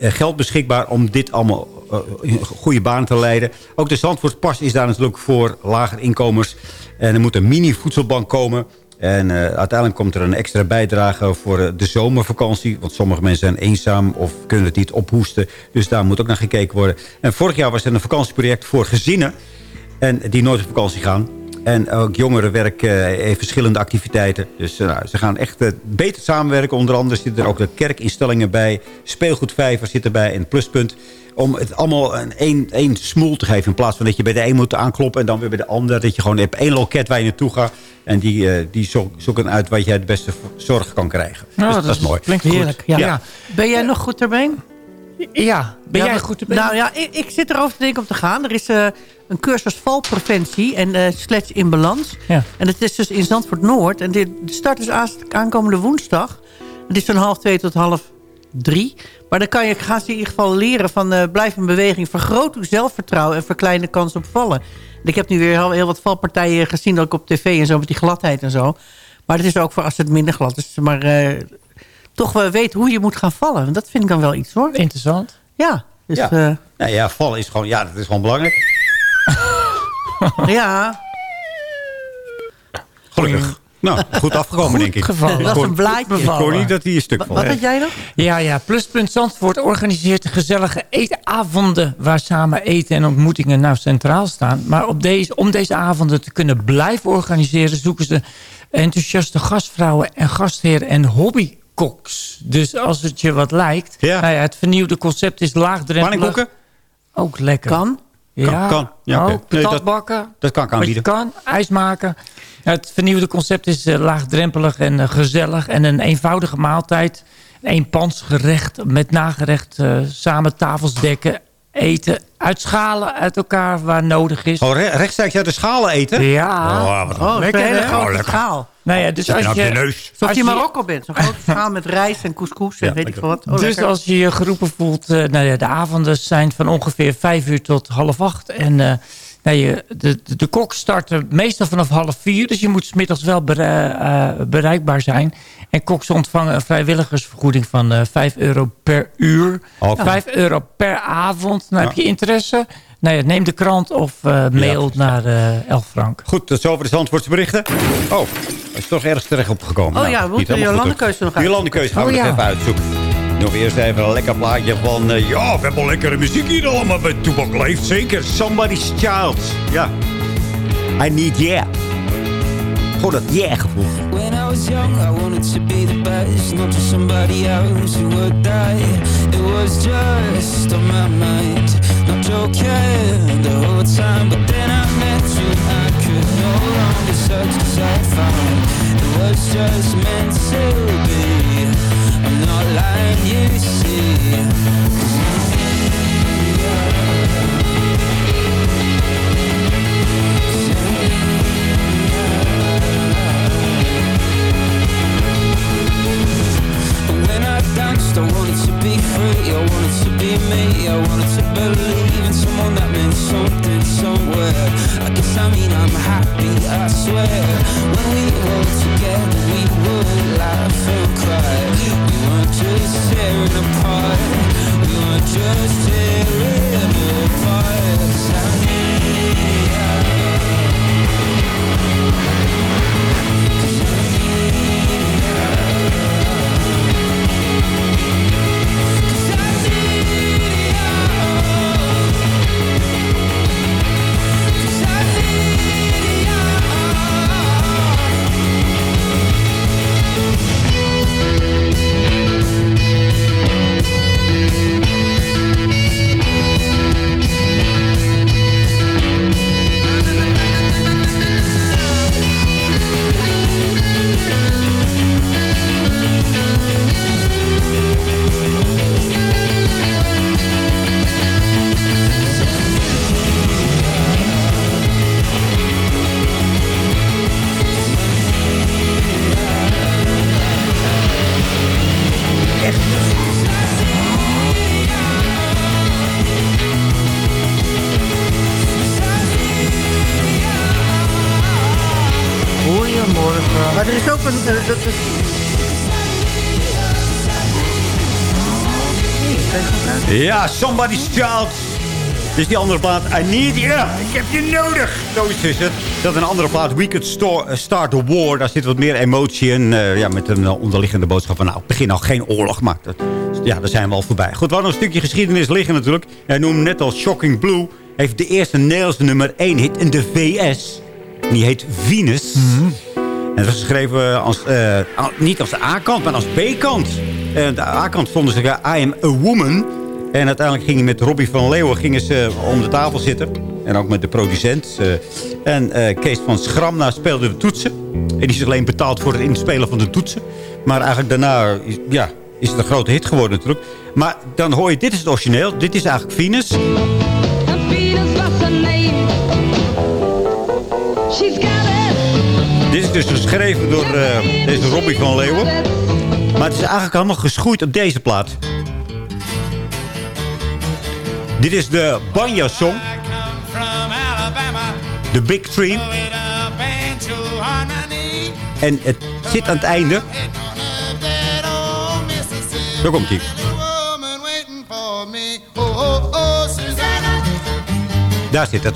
geld beschikbaar om dit allemaal uh, in goede baan te leiden. Ook de Zandvoortpas is daar natuurlijk voor lager inkomens. En er moet een mini-voedselbank komen. En uh, uiteindelijk komt er een extra bijdrage voor de zomervakantie. Want sommige mensen zijn eenzaam of kunnen het niet ophoesten. Dus daar moet ook naar gekeken worden. En vorig jaar was er een vakantieproject voor gezinnen. En die nooit op vakantie gaan. En ook jongerenwerk eh, heeft verschillende activiteiten. Dus eh, nou, ze gaan echt eh, beter samenwerken. Onder andere zitten er ook de kerkinstellingen bij. Speelgoedvijver zit erbij en pluspunt. Om het allemaal een één, één smoel te geven. In plaats van dat je bij de een moet aankloppen en dan weer bij de ander. Dat je gewoon hebt één loket waar je naartoe gaat. En die, eh, die zo- zoeken uit wat jij het beste zorg kan krijgen. Nou, dus dat, is mooi. Klinkt heerlijk. Ja. Ja. Ben jij nog goed erbij? Ja, ben jij maar- goed erbij? Nou ja, ik, ik zit erover te denken om te gaan. Er is eh, een cursus valpreventie en eh sledge in balans. Ja. En het is dus in Zandvoort Noord. En dit- de start is aankomende woensdag. Het is van half twee tot half drie. Maar dan kan je, gaan ze in ieder geval leren van eh, blijf in beweging. Vergroot uw zelfvertrouwen en verklein de kans op vallen. En ik heb nu weer heel, heel wat valpartijen gezien, ook op tv en zo, met die gladheid en zo. Maar het is ook voor als het minder glad is. Maar toch wel weet hoe je moet gaan vallen. Dat vind ik dan wel iets hoor. Interessant. Ja. Dus, ja. Nou ja, vallen is gewoon, ja, dat is gewoon belangrijk. ja. Gelukkig. Nou, goed afgekomen, denk ik. gevallen. Ik Dat is hoor- een blaadje. Ik hoor niet dat hij een stuk valt. wat had jij nog? Ja, ja. Pluspunt Zandvoort organiseert gezellige eetavonden... waar samen eten en ontmoetingen nou centraal staan. Maar op deze, om deze avonden te kunnen blijven organiseren... zoeken ze enthousiaste gastvrouwen en gastheren en Dus als het je wat lijkt... Ja. Nou ja, het vernieuwde concept is laagdrempelig. Pannenkoeken? Ook lekker. Kan? Ja, Kan, kan. Ja, Nee, dat- kan ik aanbieden. kan, ijs maken. Het vernieuwde concept is eh, laagdrempelig en eh, gezellig. En een eenvoudige maaltijd. Een pansgerecht met nagerecht. eh, samen tafels dekken. Eten. Uitschalen uit elkaar waar nodig is. Oh, re rechtstreeks uit de schalen eten? Ja. Oh, wat Oh, Lekker, een hele hè? grote Oh, lekker. schaal. Nou ja, dus als nou op je je, neus? Alsof als je Marokko bent. Zo'n grote schaal met rijst en couscous en Ja, weet ik lekker. veel wat. Oh, dus lekker. als je je geroepen voelt... eh, nou ja, de avonden zijn van ongeveer vijf uur tot half acht. En eh, nou, je, de, de, de kok start er meestal vanaf half vier. Dus je moet smiddags wel eh, bereikbaar zijn. En koks ontvangen een vrijwilligersvergoeding van eh 5 euro per uur. Oké. 5 euro per avond. Nou, heb je interesse? Nou ja, neem de krant of eh, mail naar eh Elf Frank. Goed, tot zover de Zandvoortse berichten. Oh, is toch ergens terecht opgekomen. Oh ja, we moeten de helemaal goed. Jolandekeuze nog uit. De Jolandekeuze gaan we Oh nog even uitzoeken. Nog eerst even een lekker plaatje van... eh, ja, we hebben lekkere muziek hier allemaal bij Toebak Leeft. Zeker, Somebody's Child. Ja. I need yeah. Gewoon dat yeah gevoel. When I was young, I wanted to be the best, not just somebody else who would die. It was just on my mind, not joking the whole time. But then I met you, I could no longer search 'cause I found it was just meant to be. Lying, you see. When I wanted to be free. I wanted to be me. I wanted to believe in someone that meant something somewhere. I guess I mean I'm happy, I swear. When we were together, we would laugh and cry. We weren't just tearing apart. We weren't just tearing apart. 'Cause I need Goedemorgen. Ook een... eh, dat. Ja, Somebody's Child. Dit is die andere plaat. I need you. Ik heb je nodig. Zoiets is het. Dat is een andere plaat. We Could Sto- eh, Start a War. Daar zit wat meer emotie in. eh, ja, met een onderliggende boodschap van... Nou, begin nou geen oorlog. Maar dat, ja, daar zijn we al voorbij. Goed, we hadden een stukje geschiedenis liggen natuurlijk. Hij noemde net al Shocking Blue. Heeft de eerste Nederlandse nummer 1 hit in de VS. En die heet Venus. En dat was geschreven als, eh, niet als de A-kant, maar als B-kant. En de A-kant stonden ze I am a woman. En uiteindelijk gingen met Robbie van Leeuwen gingen ze om de tafel zitten. En ook met de producent. eh, en eh, Kees van Schramna speelde de toetsen. En die is alleen betaald voor het inspelen van de toetsen. Maar eigenlijk daarna ja, is het een grote hit geworden natuurlijk. Maar dan hoor je, dit is het origineel. Dit is eigenlijk Venus. Dit is dus geschreven door eh, deze Robbie van Leeuwen. Maar het is eigenlijk allemaal geschoeid op deze plaat. Dit is de Banya Song. The Big Tree. En het zit aan het einde. Zo komt hij. Daar zit het.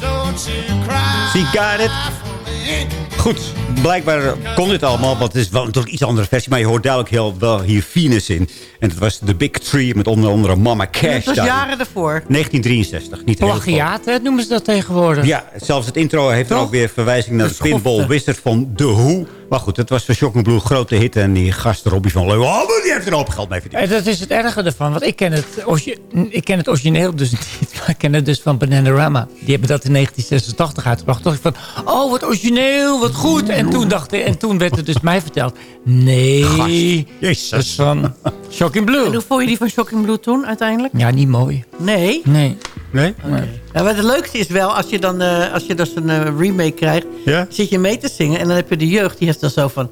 She got it. Goed, blijkbaar kon dit allemaal, want het is wel natuurlijk iets andere versie. Maar je hoort duidelijk heel wel hier Venus in. En het was The Big Tree met onder andere Mama Cash. Dat was jaren ervoor. 1963, niet. Plagiaat, hè, noemen ze dat tegenwoordig. Ja, zelfs het intro heeft dan Toch? ook weer verwijzing naar de. Pinball Wizard van The Who. Maar goed, het was voor Shocking Blue grote hit. En die gast Robbie van Leeuwen, oh, die heeft er een hoop geld mee verdiend. En dat is het erge ervan. Want ik ken het, ik ken het origineel dus niet. Maar ik ken het dus van Bananarama. Die hebben dat in 1986 uitgebracht. Ik van, oh wat origineel, wat goed. En toen, dacht en toen werd het dus mij verteld. Nee, Jezus. dat is van Shocking Blue. En hoe vond je die van Shocking Blue toen uiteindelijk? Ja, niet mooi. Nee? Nee. Nee? Ja, maar het leukste is wel, als je dan eh, als je dus een eh, remake krijgt... Ja? zit je mee te zingen en dan heb je de jeugd... die heeft dan zo van...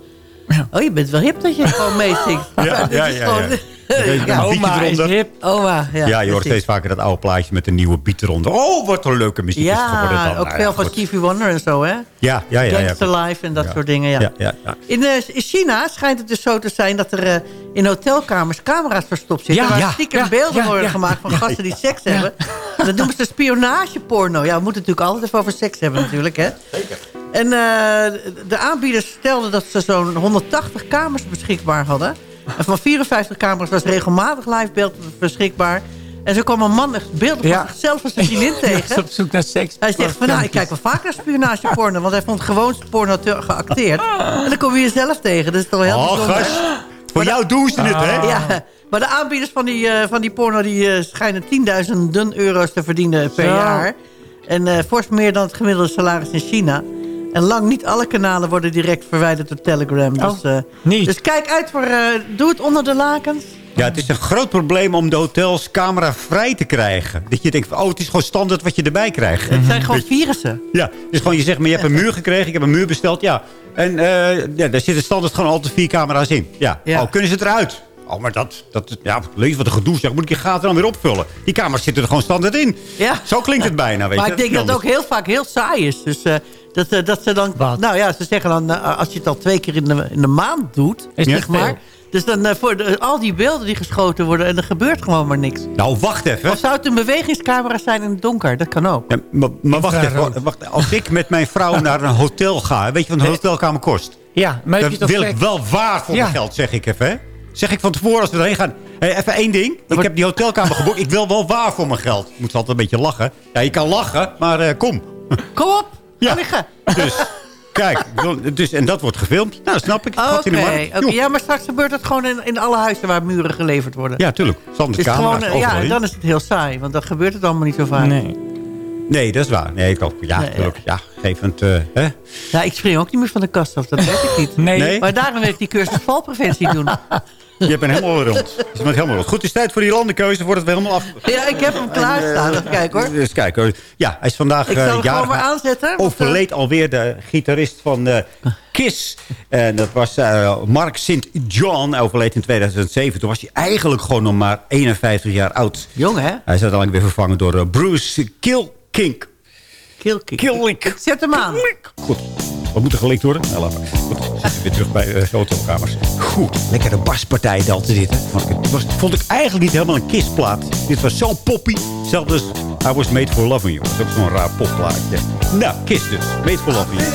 Oh, je bent wel hip dat je gewoon meezingt. Ja, dit ja, is ja, gewoon- ja. Een Ja, Oma is hip. Oma, ja. Ja, je hoort steeds vaker dat oude plaatje met een nieuwe beat eronder. Oh, wat een leuke muziek is het geworden Ja, dan. ook Nou veel ja, van. Stevie Wonder en zo, hè? Ja, ja, ja. ja, Gangster Life en dat Ja. soort dingen, ja. ja, ja, ja. In, eh, in China schijnt het dus zo te zijn dat er eh, in hotelkamers camera's verstopt zitten... Ja, waar ja, stiekem ja, beelden ja, worden ja, gemaakt van gasten die seks hebben. Dat noemen ze spionageporno. Ja, we moeten natuurlijk altijd even over seks hebben natuurlijk, hè? Zeker. En eh, de aanbieders stelden dat ze zo'n 180 kamers beschikbaar hadden. En van 54 kamers was regelmatig livebeeld beschikbaar. En zo kwam een man echt beelden Ja. van zichzelf en zijn vriendin Hij is tegen. op zoek naar seks. Hij zegt van, nou, ik kijk wel vaak naar spionageporno. Want hij vond gewoon porno te geacteerd. En dan kom je jezelf tegen. Dat is toch heel Oh, bijzonder. Voor jou doen ze het, hè? Ja, maar de aanbieders van die, eh, van die porno... die eh, schijnen tienduizenden euro's te verdienen per Zo. jaar. En eh fors meer dan het gemiddelde salaris in China. En lang niet alle kanalen worden direct verwijderd door Telegram. Dus, Oh, eh, niet. dus kijk uit voor... eh, doe het onder de lakens. Ja, het is een groot probleem om de hotels camera vrij te krijgen. Dat je denkt, van, oh, het is gewoon standaard wat je erbij krijgt. Het zijn gewoon virussen. Ja, dus gewoon je zegt, maar je hebt een muur gekregen, ik heb een muur besteld, ja. En eh, ja, daar zitten standaard gewoon altijd vier camera's in. Ja, Ja. Oh, kunnen ze eruit? Oh, maar dat, dat ja, lees wat een gedoe zeg. Moet ik je gaten dan weer opvullen? Die camera's zitten er gewoon standaard in. Ja. Zo klinkt het bijna, weet Maar je. ik denk dat het ook heel vaak heel saai is. Dus eh, dat, eh, dat ze dan... Wat? Nou ja, ze zeggen dan... eh, als je het al twee keer in de, in de maand doet... Is zeg het maar. veel? Dus dan eh, voor de, al die beelden die geschoten worden... en er gebeurt gewoon maar niks. Nou, wacht even. Of zou het een bewegingscamera zijn in het donker? Dat kan ook. Ja, maar, maar wacht even. Wacht, als ik met mijn vrouw naar een hotel ga... Weet je wat een hotelkamer kost? Ja, maar Dan wil ik wel waar voor Ja. mijn geld, zeg ik even. Hè? Zeg ik van tevoren als we erheen gaan. Hey, even één ding. Ik heb die hotelkamer geboekt. Ik wil wel waar voor mijn geld. Ik moet altijd een beetje lachen. Ja, je kan lachen, maar eh, kom. Kom op, Ja. liggen. Dus, kijk. Dus, en dat wordt gefilmd. Nou, snap ik. Oké, oké. Joh. ja, maar straks gebeurt het gewoon in, in alle huizen waar muren geleverd worden. Ja, tuurlijk. Camera's. gewoon, ja, dan is het heel saai, want dan gebeurt het allemaal niet zo vaak. Nee. Nee, dat is waar. Nee, ik ook. Ja, Nee, tuurlijk. Ja, gevend. eh hè? Ja, ik spring ook niet meer van de kast af, dat weet ik niet. Nee. Nee? Maar daarom wil ik die cursus valpreventie doen. Je bent helemaal rond. Je bent helemaal rond. Goed, het is tijd voor die landenkeuze. Het weer helemaal af... Ja, ik heb hem klaarstaan. Even kijken hoor. Dus kijk, hoor. ja, hij is vandaag Ik zal eh, jarig. maar aanzetten. want, eh, overleed alweer de gitarist van eh, Kiss. En dat was eh, Mark St. John, overleed in 2007. Toen was hij eigenlijk gewoon nog maar 51 jaar oud. Jong hè? Hij is uiteindelijk weer vervangen door eh, Bruce Kilkink. Kilkick. Killick. Ik zet hem aan. Goed. Wat moet er worden? Nou, laat. Goed, we zitten weer terug bij uh, hotelkamers. Goed, lekkere baspartij al te zitten. Was, vond ik eigenlijk niet helemaal een kistplaat. Dit was zo poppy. Zelfs als I Was Made For Loving You. Dat is zo'n raar popplaatje. Nou, Kiss dus. Made For Loving You.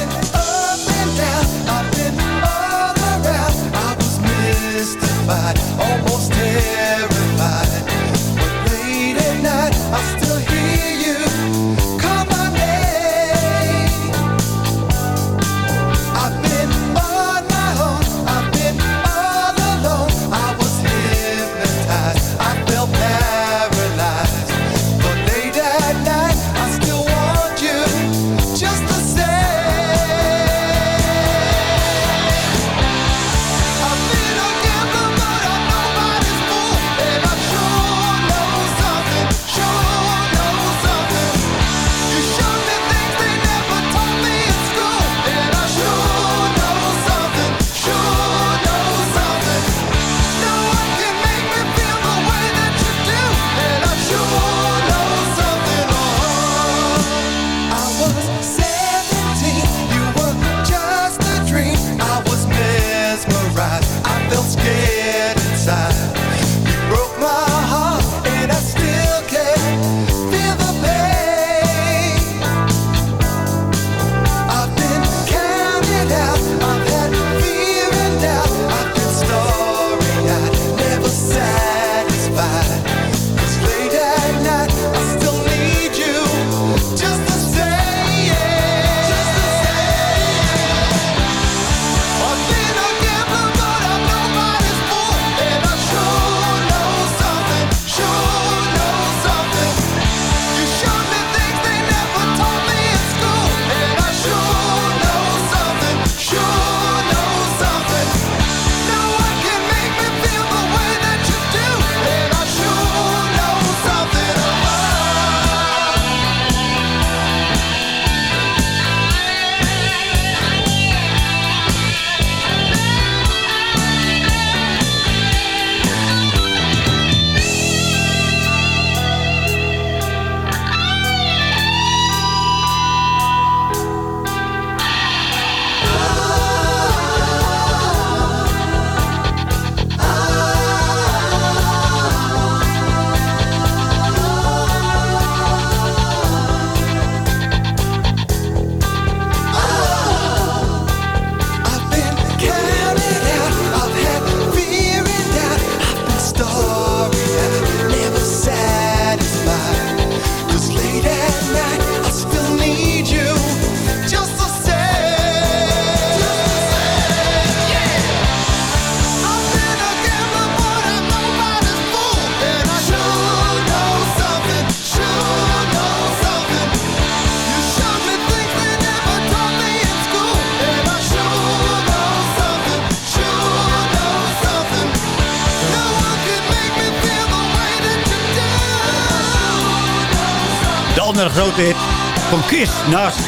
Kiss naast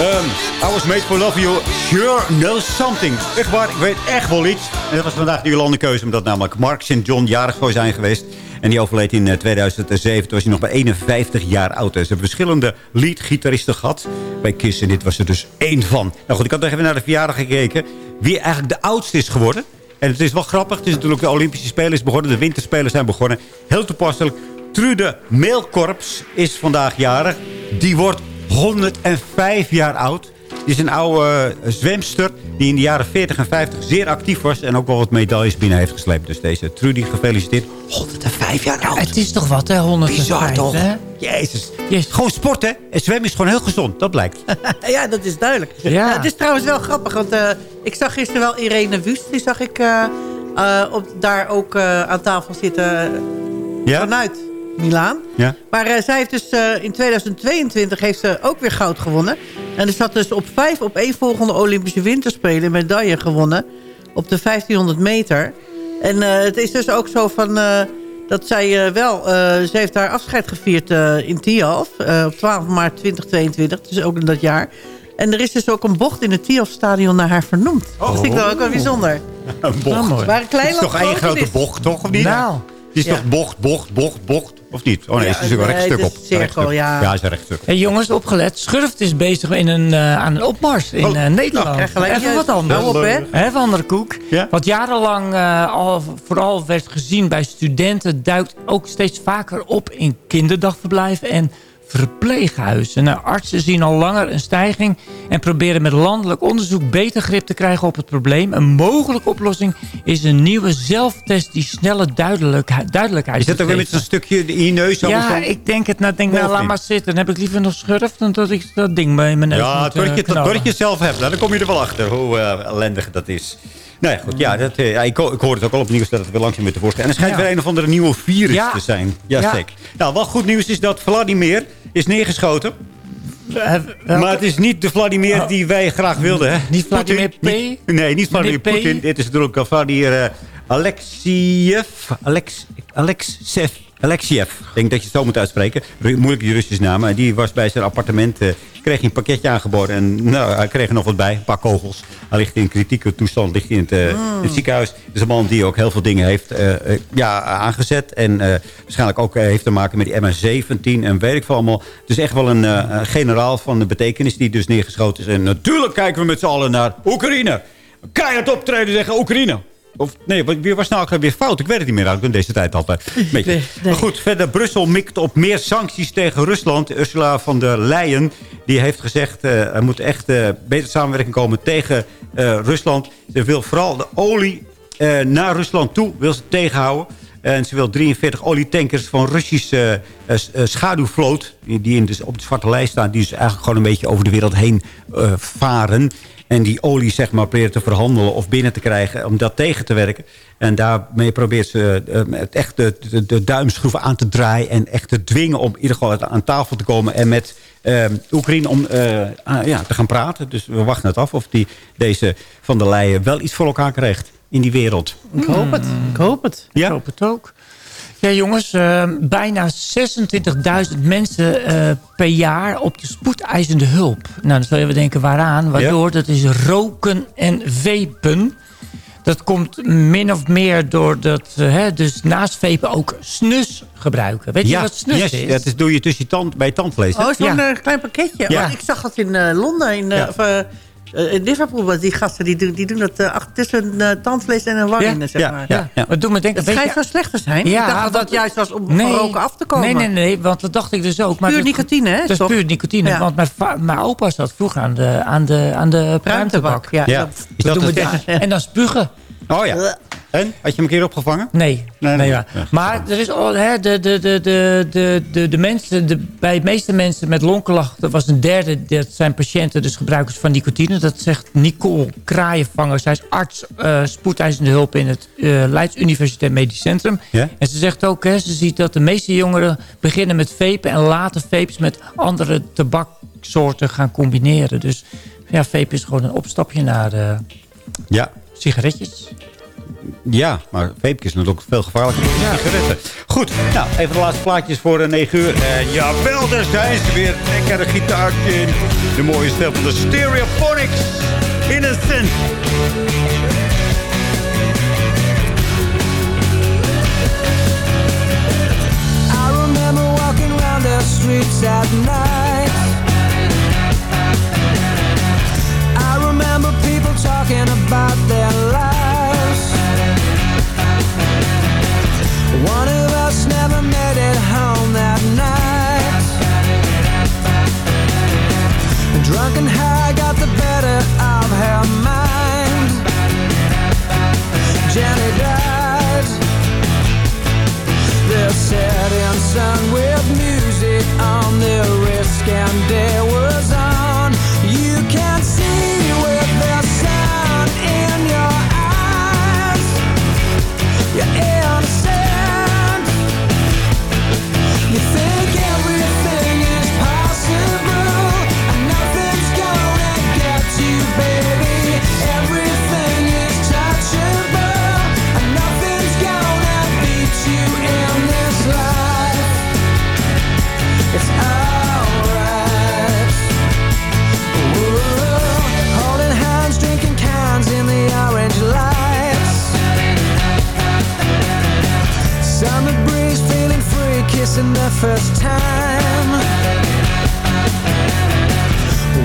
ehm I Was Made For Love You. Sure Know Something. Echt waar, ik weet echt wel iets. En dat was vandaag de Jolande keuze. Omdat namelijk Mark St. John jarig zou zijn geweest. En die overleed in eh, 2007. Toen was hij nog maar 51 jaar oud. Ze hebben verschillende leadgitaristen gehad. Bij Kiss. En dit was er dus één van. Nou goed, ik had nog even naar de verjaardag gekeken. Wie eigenlijk de oudste is geworden. En het is wel grappig. Het is natuurlijk de Olympische Spelen is begonnen. De Winterspelen zijn begonnen. Heel toepasselijk. Trude Meelkorps is vandaag jarig. Die wordt 105 jaar oud. Die is een oude eh, zwemster die in de jaren 40 en 50 zeer actief was. En ook wel wat medailles binnen heeft gesleept. Dus deze Trudy, gefeliciteerd. 105 jaar oud. Het is toch wat, hè? 105, Bizar, toch? hè? Jezus. Gewoon sporten. En zwemmen is gewoon heel gezond. Dat blijkt. ja, dat is duidelijk. Ja. Het is trouwens wel grappig, want eh, ik zag gisteren wel Irene Wust. Die zag ik eh, op, daar ook aan tafel zitten Ja? vanuit Milaan. Ja. Maar eh, zij heeft dus eh, in 2022 heeft ze ook weer goud gewonnen. En er zat dus op vijf op één volgende Olympische Winterspelen een medaille gewonnen. Op de 1500 meter. En eh, het is dus ook zo van... eh, dat zij eh, wel... eh, ze heeft haar afscheid gevierd eh, in Tialf. eh, op 12 maart 2022. Dus ook in dat jaar. En er is dus ook een bocht in het Tialf-stadion naar haar vernoemd. Dat vind ik wel ook wel bijzonder. Een bocht. Maar een klein Het is toch één grote is. bocht, toch? Of niet? Nou. Het is Ja. toch bocht, bocht, bocht, bocht? Of niet? Oh nee, Ja, het is een rechtstuk het op. cirkel, ja. Ja, het is een rechtstuk. Hey, jongens, opgelet. Schurft is bezig in een, eh, aan een opmars in eh, Nederland. gelijk Even wat anders. op, hè? Even andere koek. Ja? Wat jarenlang eh, al vooral werd gezien bij studenten... duikt ook steeds vaker op in kinderdagverblijven en verpleeghuizen. Nou, artsen zien al langer een stijging... en proberen met landelijk onderzoek beter grip te krijgen op het probleem. Een mogelijke oplossing is een nieuwe zelftest... die snelle duidelijkheid, duidelijkheid Is dat ook weer met zo'n stukje in je neus? Ja, ik denk het. Nou, denk, nou, laat maar zitten. Dan heb ik liever nog schurf dan dat ik dat ding bij mijn neus Ja, moet, tot eh, je, het zelf hebt. Nou, dan kom je er wel achter hoe eh, ellendig dat is. Nou ja, goed. Ja, dat, eh, ja, ik, ho- ik hoorde het ook al op nieuws dat het weer langzaam met te voorschijn. En er schijnt Ja. weer een of andere nieuwe virus Ja. te zijn. Ja. zeker. Nou, wat goed nieuws is dat Vladimir is neergeschoten. Eh, welke- Maar het is niet de Vladimir die wij graag wilden. Hè? Niet Vladimir. P? Niet- nee, niet Vladimir? Poetin. Dit is natuurlijk eh, Vladimir eh, Alexiev. Alex, Alexev. Alexiev. Ik denk dat je het zo moet uitspreken. Ru- Moeilijke Russische naam. Die was bij zijn appartement. eh, kreeg hij een pakketje aangeboden. En nou, hij kreeg er nog wat bij. Een paar kogels. Hij ligt in kritieke toestand. Ligt in het, eh, in het ziekenhuis. Is een man die ook heel veel dingen heeft eh, eh, ja, aangezet. En waarschijnlijk ook heeft te maken met die MH17. En weet ik veel allemaal. Het is echt wel een, generaal van de betekenis die dus neergeschoten is. En natuurlijk kijken we met z'n allen naar Oekraïne. keihard optreden tegen Oekraïne. Of nee, wie was nou weer fout? Ik weet het niet meer. Ik ben deze tijd altijd. Maar goed, verder Brussel mikt op meer sancties tegen Rusland. Ursula von der Leyen die heeft gezegd... eh, er moet echt eh, beter samenwerking komen tegen eh, Rusland. Ze wil vooral de olie naar Rusland toe wil ze tegenhouden. En ze wil 43 olietankers van Russische schaduwvloot... die, in de, op de zwarte lijst staan... die dus eigenlijk gewoon een beetje over de wereld heen varen... En die olie zeg maar proberen te verhandelen of binnen te krijgen... om dat tegen te werken. En daarmee probeert ze eh, het echt de, de, de duimschroeven aan te draaien... en echt te dwingen om in ieder geval aan tafel te komen... en met eh, Oekraïne om eh, ah, ja, te gaan praten. Dus we wachten het af of die, deze Van der Leyen wel iets voor elkaar krijgt in die wereld. Ik hoop het. Ik hoop het. Ja? Ik hoop het ook. Ja, jongens, eh, bijna 26.000 mensen eh, per jaar op de spoedeisende hulp. Nou, dan zal je wel denken waaraan. Waardoor, dat is roken en vapen. Dat komt min of meer doordat uh, hè, dus naast vapen ook snus gebruiken. Weet je ja, wat snus yes, is? Dat is, doe je tussen je tand, bij je tandvlees. hè? Oh, zo'n Ja. eh, klein pakketje. Ja. Oh, ik zag dat in eh, Londen. In, eh, Ja. of, eh, eh, in Liverpool. Die gasten die doen, die doen dat eh, achter tussen een tandvlees en een wang Ja, zeg ja, maar. ja, ja. Wat doet me denken, Het schijnt weet zo slecht te zijn. Ja, ik dacht dat dat juist was om Nee. van roken af te komen. Nee, nee, nee, want dat dacht ik dus ook. Maar Puur dat- nicotine, hè? Dat is puur nicotine. Ja. Want mijn, mijn opa zat vroeger aan de, aan de, aan de pruimtebak. Ja, Ja. dat- Is Dat dat. En dan spugen. Oh ja. En? Had je hem een keer opgevangen? Nee. Nee, ja. Maar er is al, hè, de, de, de, de, de, de, de mensen, de, bij de meeste mensen met longklachten was een derde, dat zijn patiënten, dus gebruikers van nicotine. Dat zegt Nicole Kraaienvanger. Zij is arts uh, spoedeisende hulp in het uh, Leids Universitair Medisch Centrum. Ja? En ze zegt ook, hè, ze ziet dat de meeste jongeren beginnen met vapen en later vapes met andere tabaksoorten gaan combineren. Dus ja, vape is gewoon een opstapje naar uh, Ja. sigaretjes. Ja, maar vape is natuurlijk veel gevaarlijker dan sigaretten. Goed, nou, even de laatste plaatjes voor uh, 9 uur. En jawel, daar zijn ze weer. Lekker een gitaartje in. De mooie stem van de Stereophonics. Innocent. I remember walking around the streets at night. I remember people talking about their Us never made it home that night. Drunk and high got the better of her mind. Jenny died. The setting sun with music on the risk and day was on. Kissing the first time.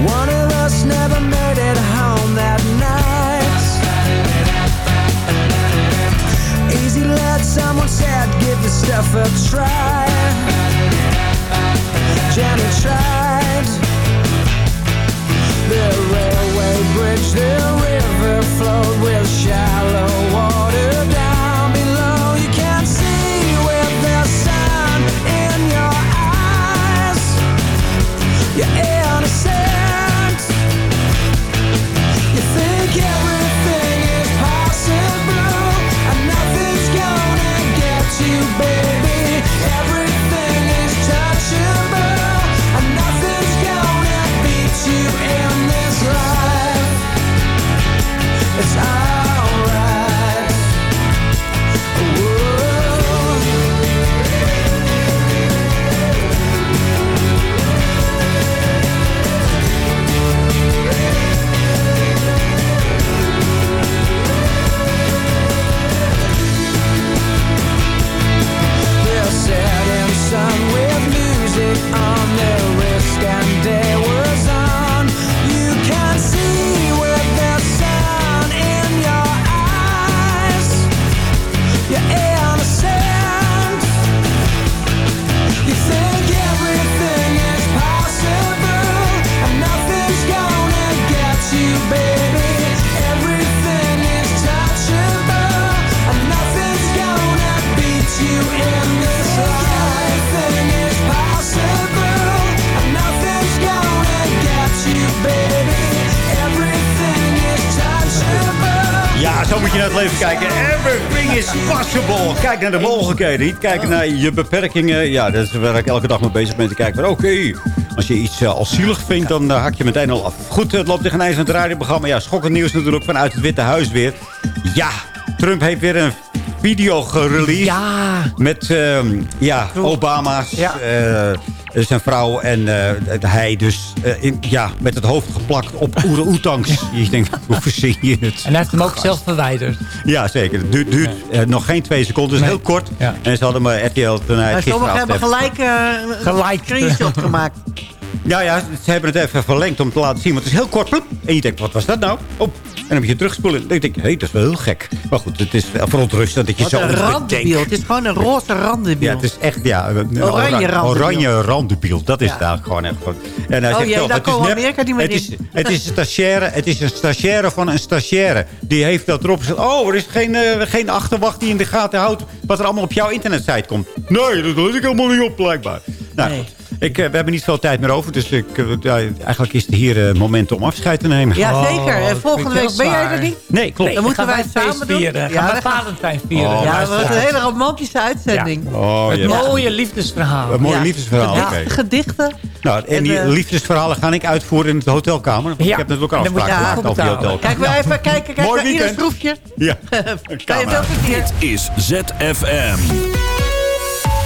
One of us never made it home that night. Easy let someone said, give the stuff a try. Jenny tried. The railway bridge, the river flowed with shallow water on their moet je naar het leven kijken. Everything is possible. Kijk naar de mogelijkheden. Niet kijken naar je beperkingen. Ja, dat is waar ik elke dag mee bezig ben te kijken. van, Oké, als je iets uh, als zielig vindt, dan uh, hak je meteen al af. Goed, het loopt tegen eind van het radioprogramma. Ja, schokkend nieuws natuurlijk vanuit het Witte Huis weer. Ja, Trump heeft weer een video gereleased. Ja. Met uh, ja, Obama's, ja. Uh, zijn vrouw en uh, hij dus in, ja, met het hoofd geplakt op orang-oetangs. je denkt, hoe verzin je het? En hij heeft hem ook zelf verwijderd. Ja, zeker. Het duurt, duurt nee. nog geen twee seconden, dus nee. heel kort. Ja. En ze hadden me RTL toen hij Sommigen hebben gelijk, gelijk screenshot gemaakt. Ja, ja, ze hebben het even verlengd om te laten zien. Want het is heel kort. Plup, en je denkt, wat was dat nou? Oh, en dan moet je terugspoelen. Dan denk ik, hé, hey, dat is wel heel gek. Maar goed, het is verontrustend dat je Wat zo een randebiel. Het is gewoon een roze randebiel. Ja, het is echt, ja. Een oranje randebiel. Oranje. Dat is ja. eigenlijk gewoon echt. Gewoon. En hij oh zegt, jee, daar komen Amerika niet meer het is, het is, stagiaire, het is een stagiaire van een stagiaire. Die heeft dat erop gezet. Oh, er is geen, uh, geen achterwacht die in de gaten houdt... wat er allemaal op jouw internetsite komt. Nee, dat let ik helemaal niet op, blijkbaar. Nou, nee. Ik, uh, we hebben niet veel tijd meer over. Dus ik, uh, eigenlijk is het hier het uh, moment om afscheid te nemen. Ja, zeker. En volgende week ben jij er niet? Nee, klopt. Nee, dan moeten wij het samen doen. Vieren. Ja, gaan we Valentijn vieren. Oh, ja, dat wordt een hele romantische uitzending. Ja. Oh, Met ja. mooie liefdesverhalen. Een mooie liefdesverhaal, ja. okay. Gedichten. Nou, en die liefdesverhalen ga ik uitvoeren in de hotelkamer. Ik heb natuurlijk ook afspraak gemaakt over die hotelkamer. Kijk, we even kijken. Kijk naar Ines Proefje. Ja. Dit is ZFM.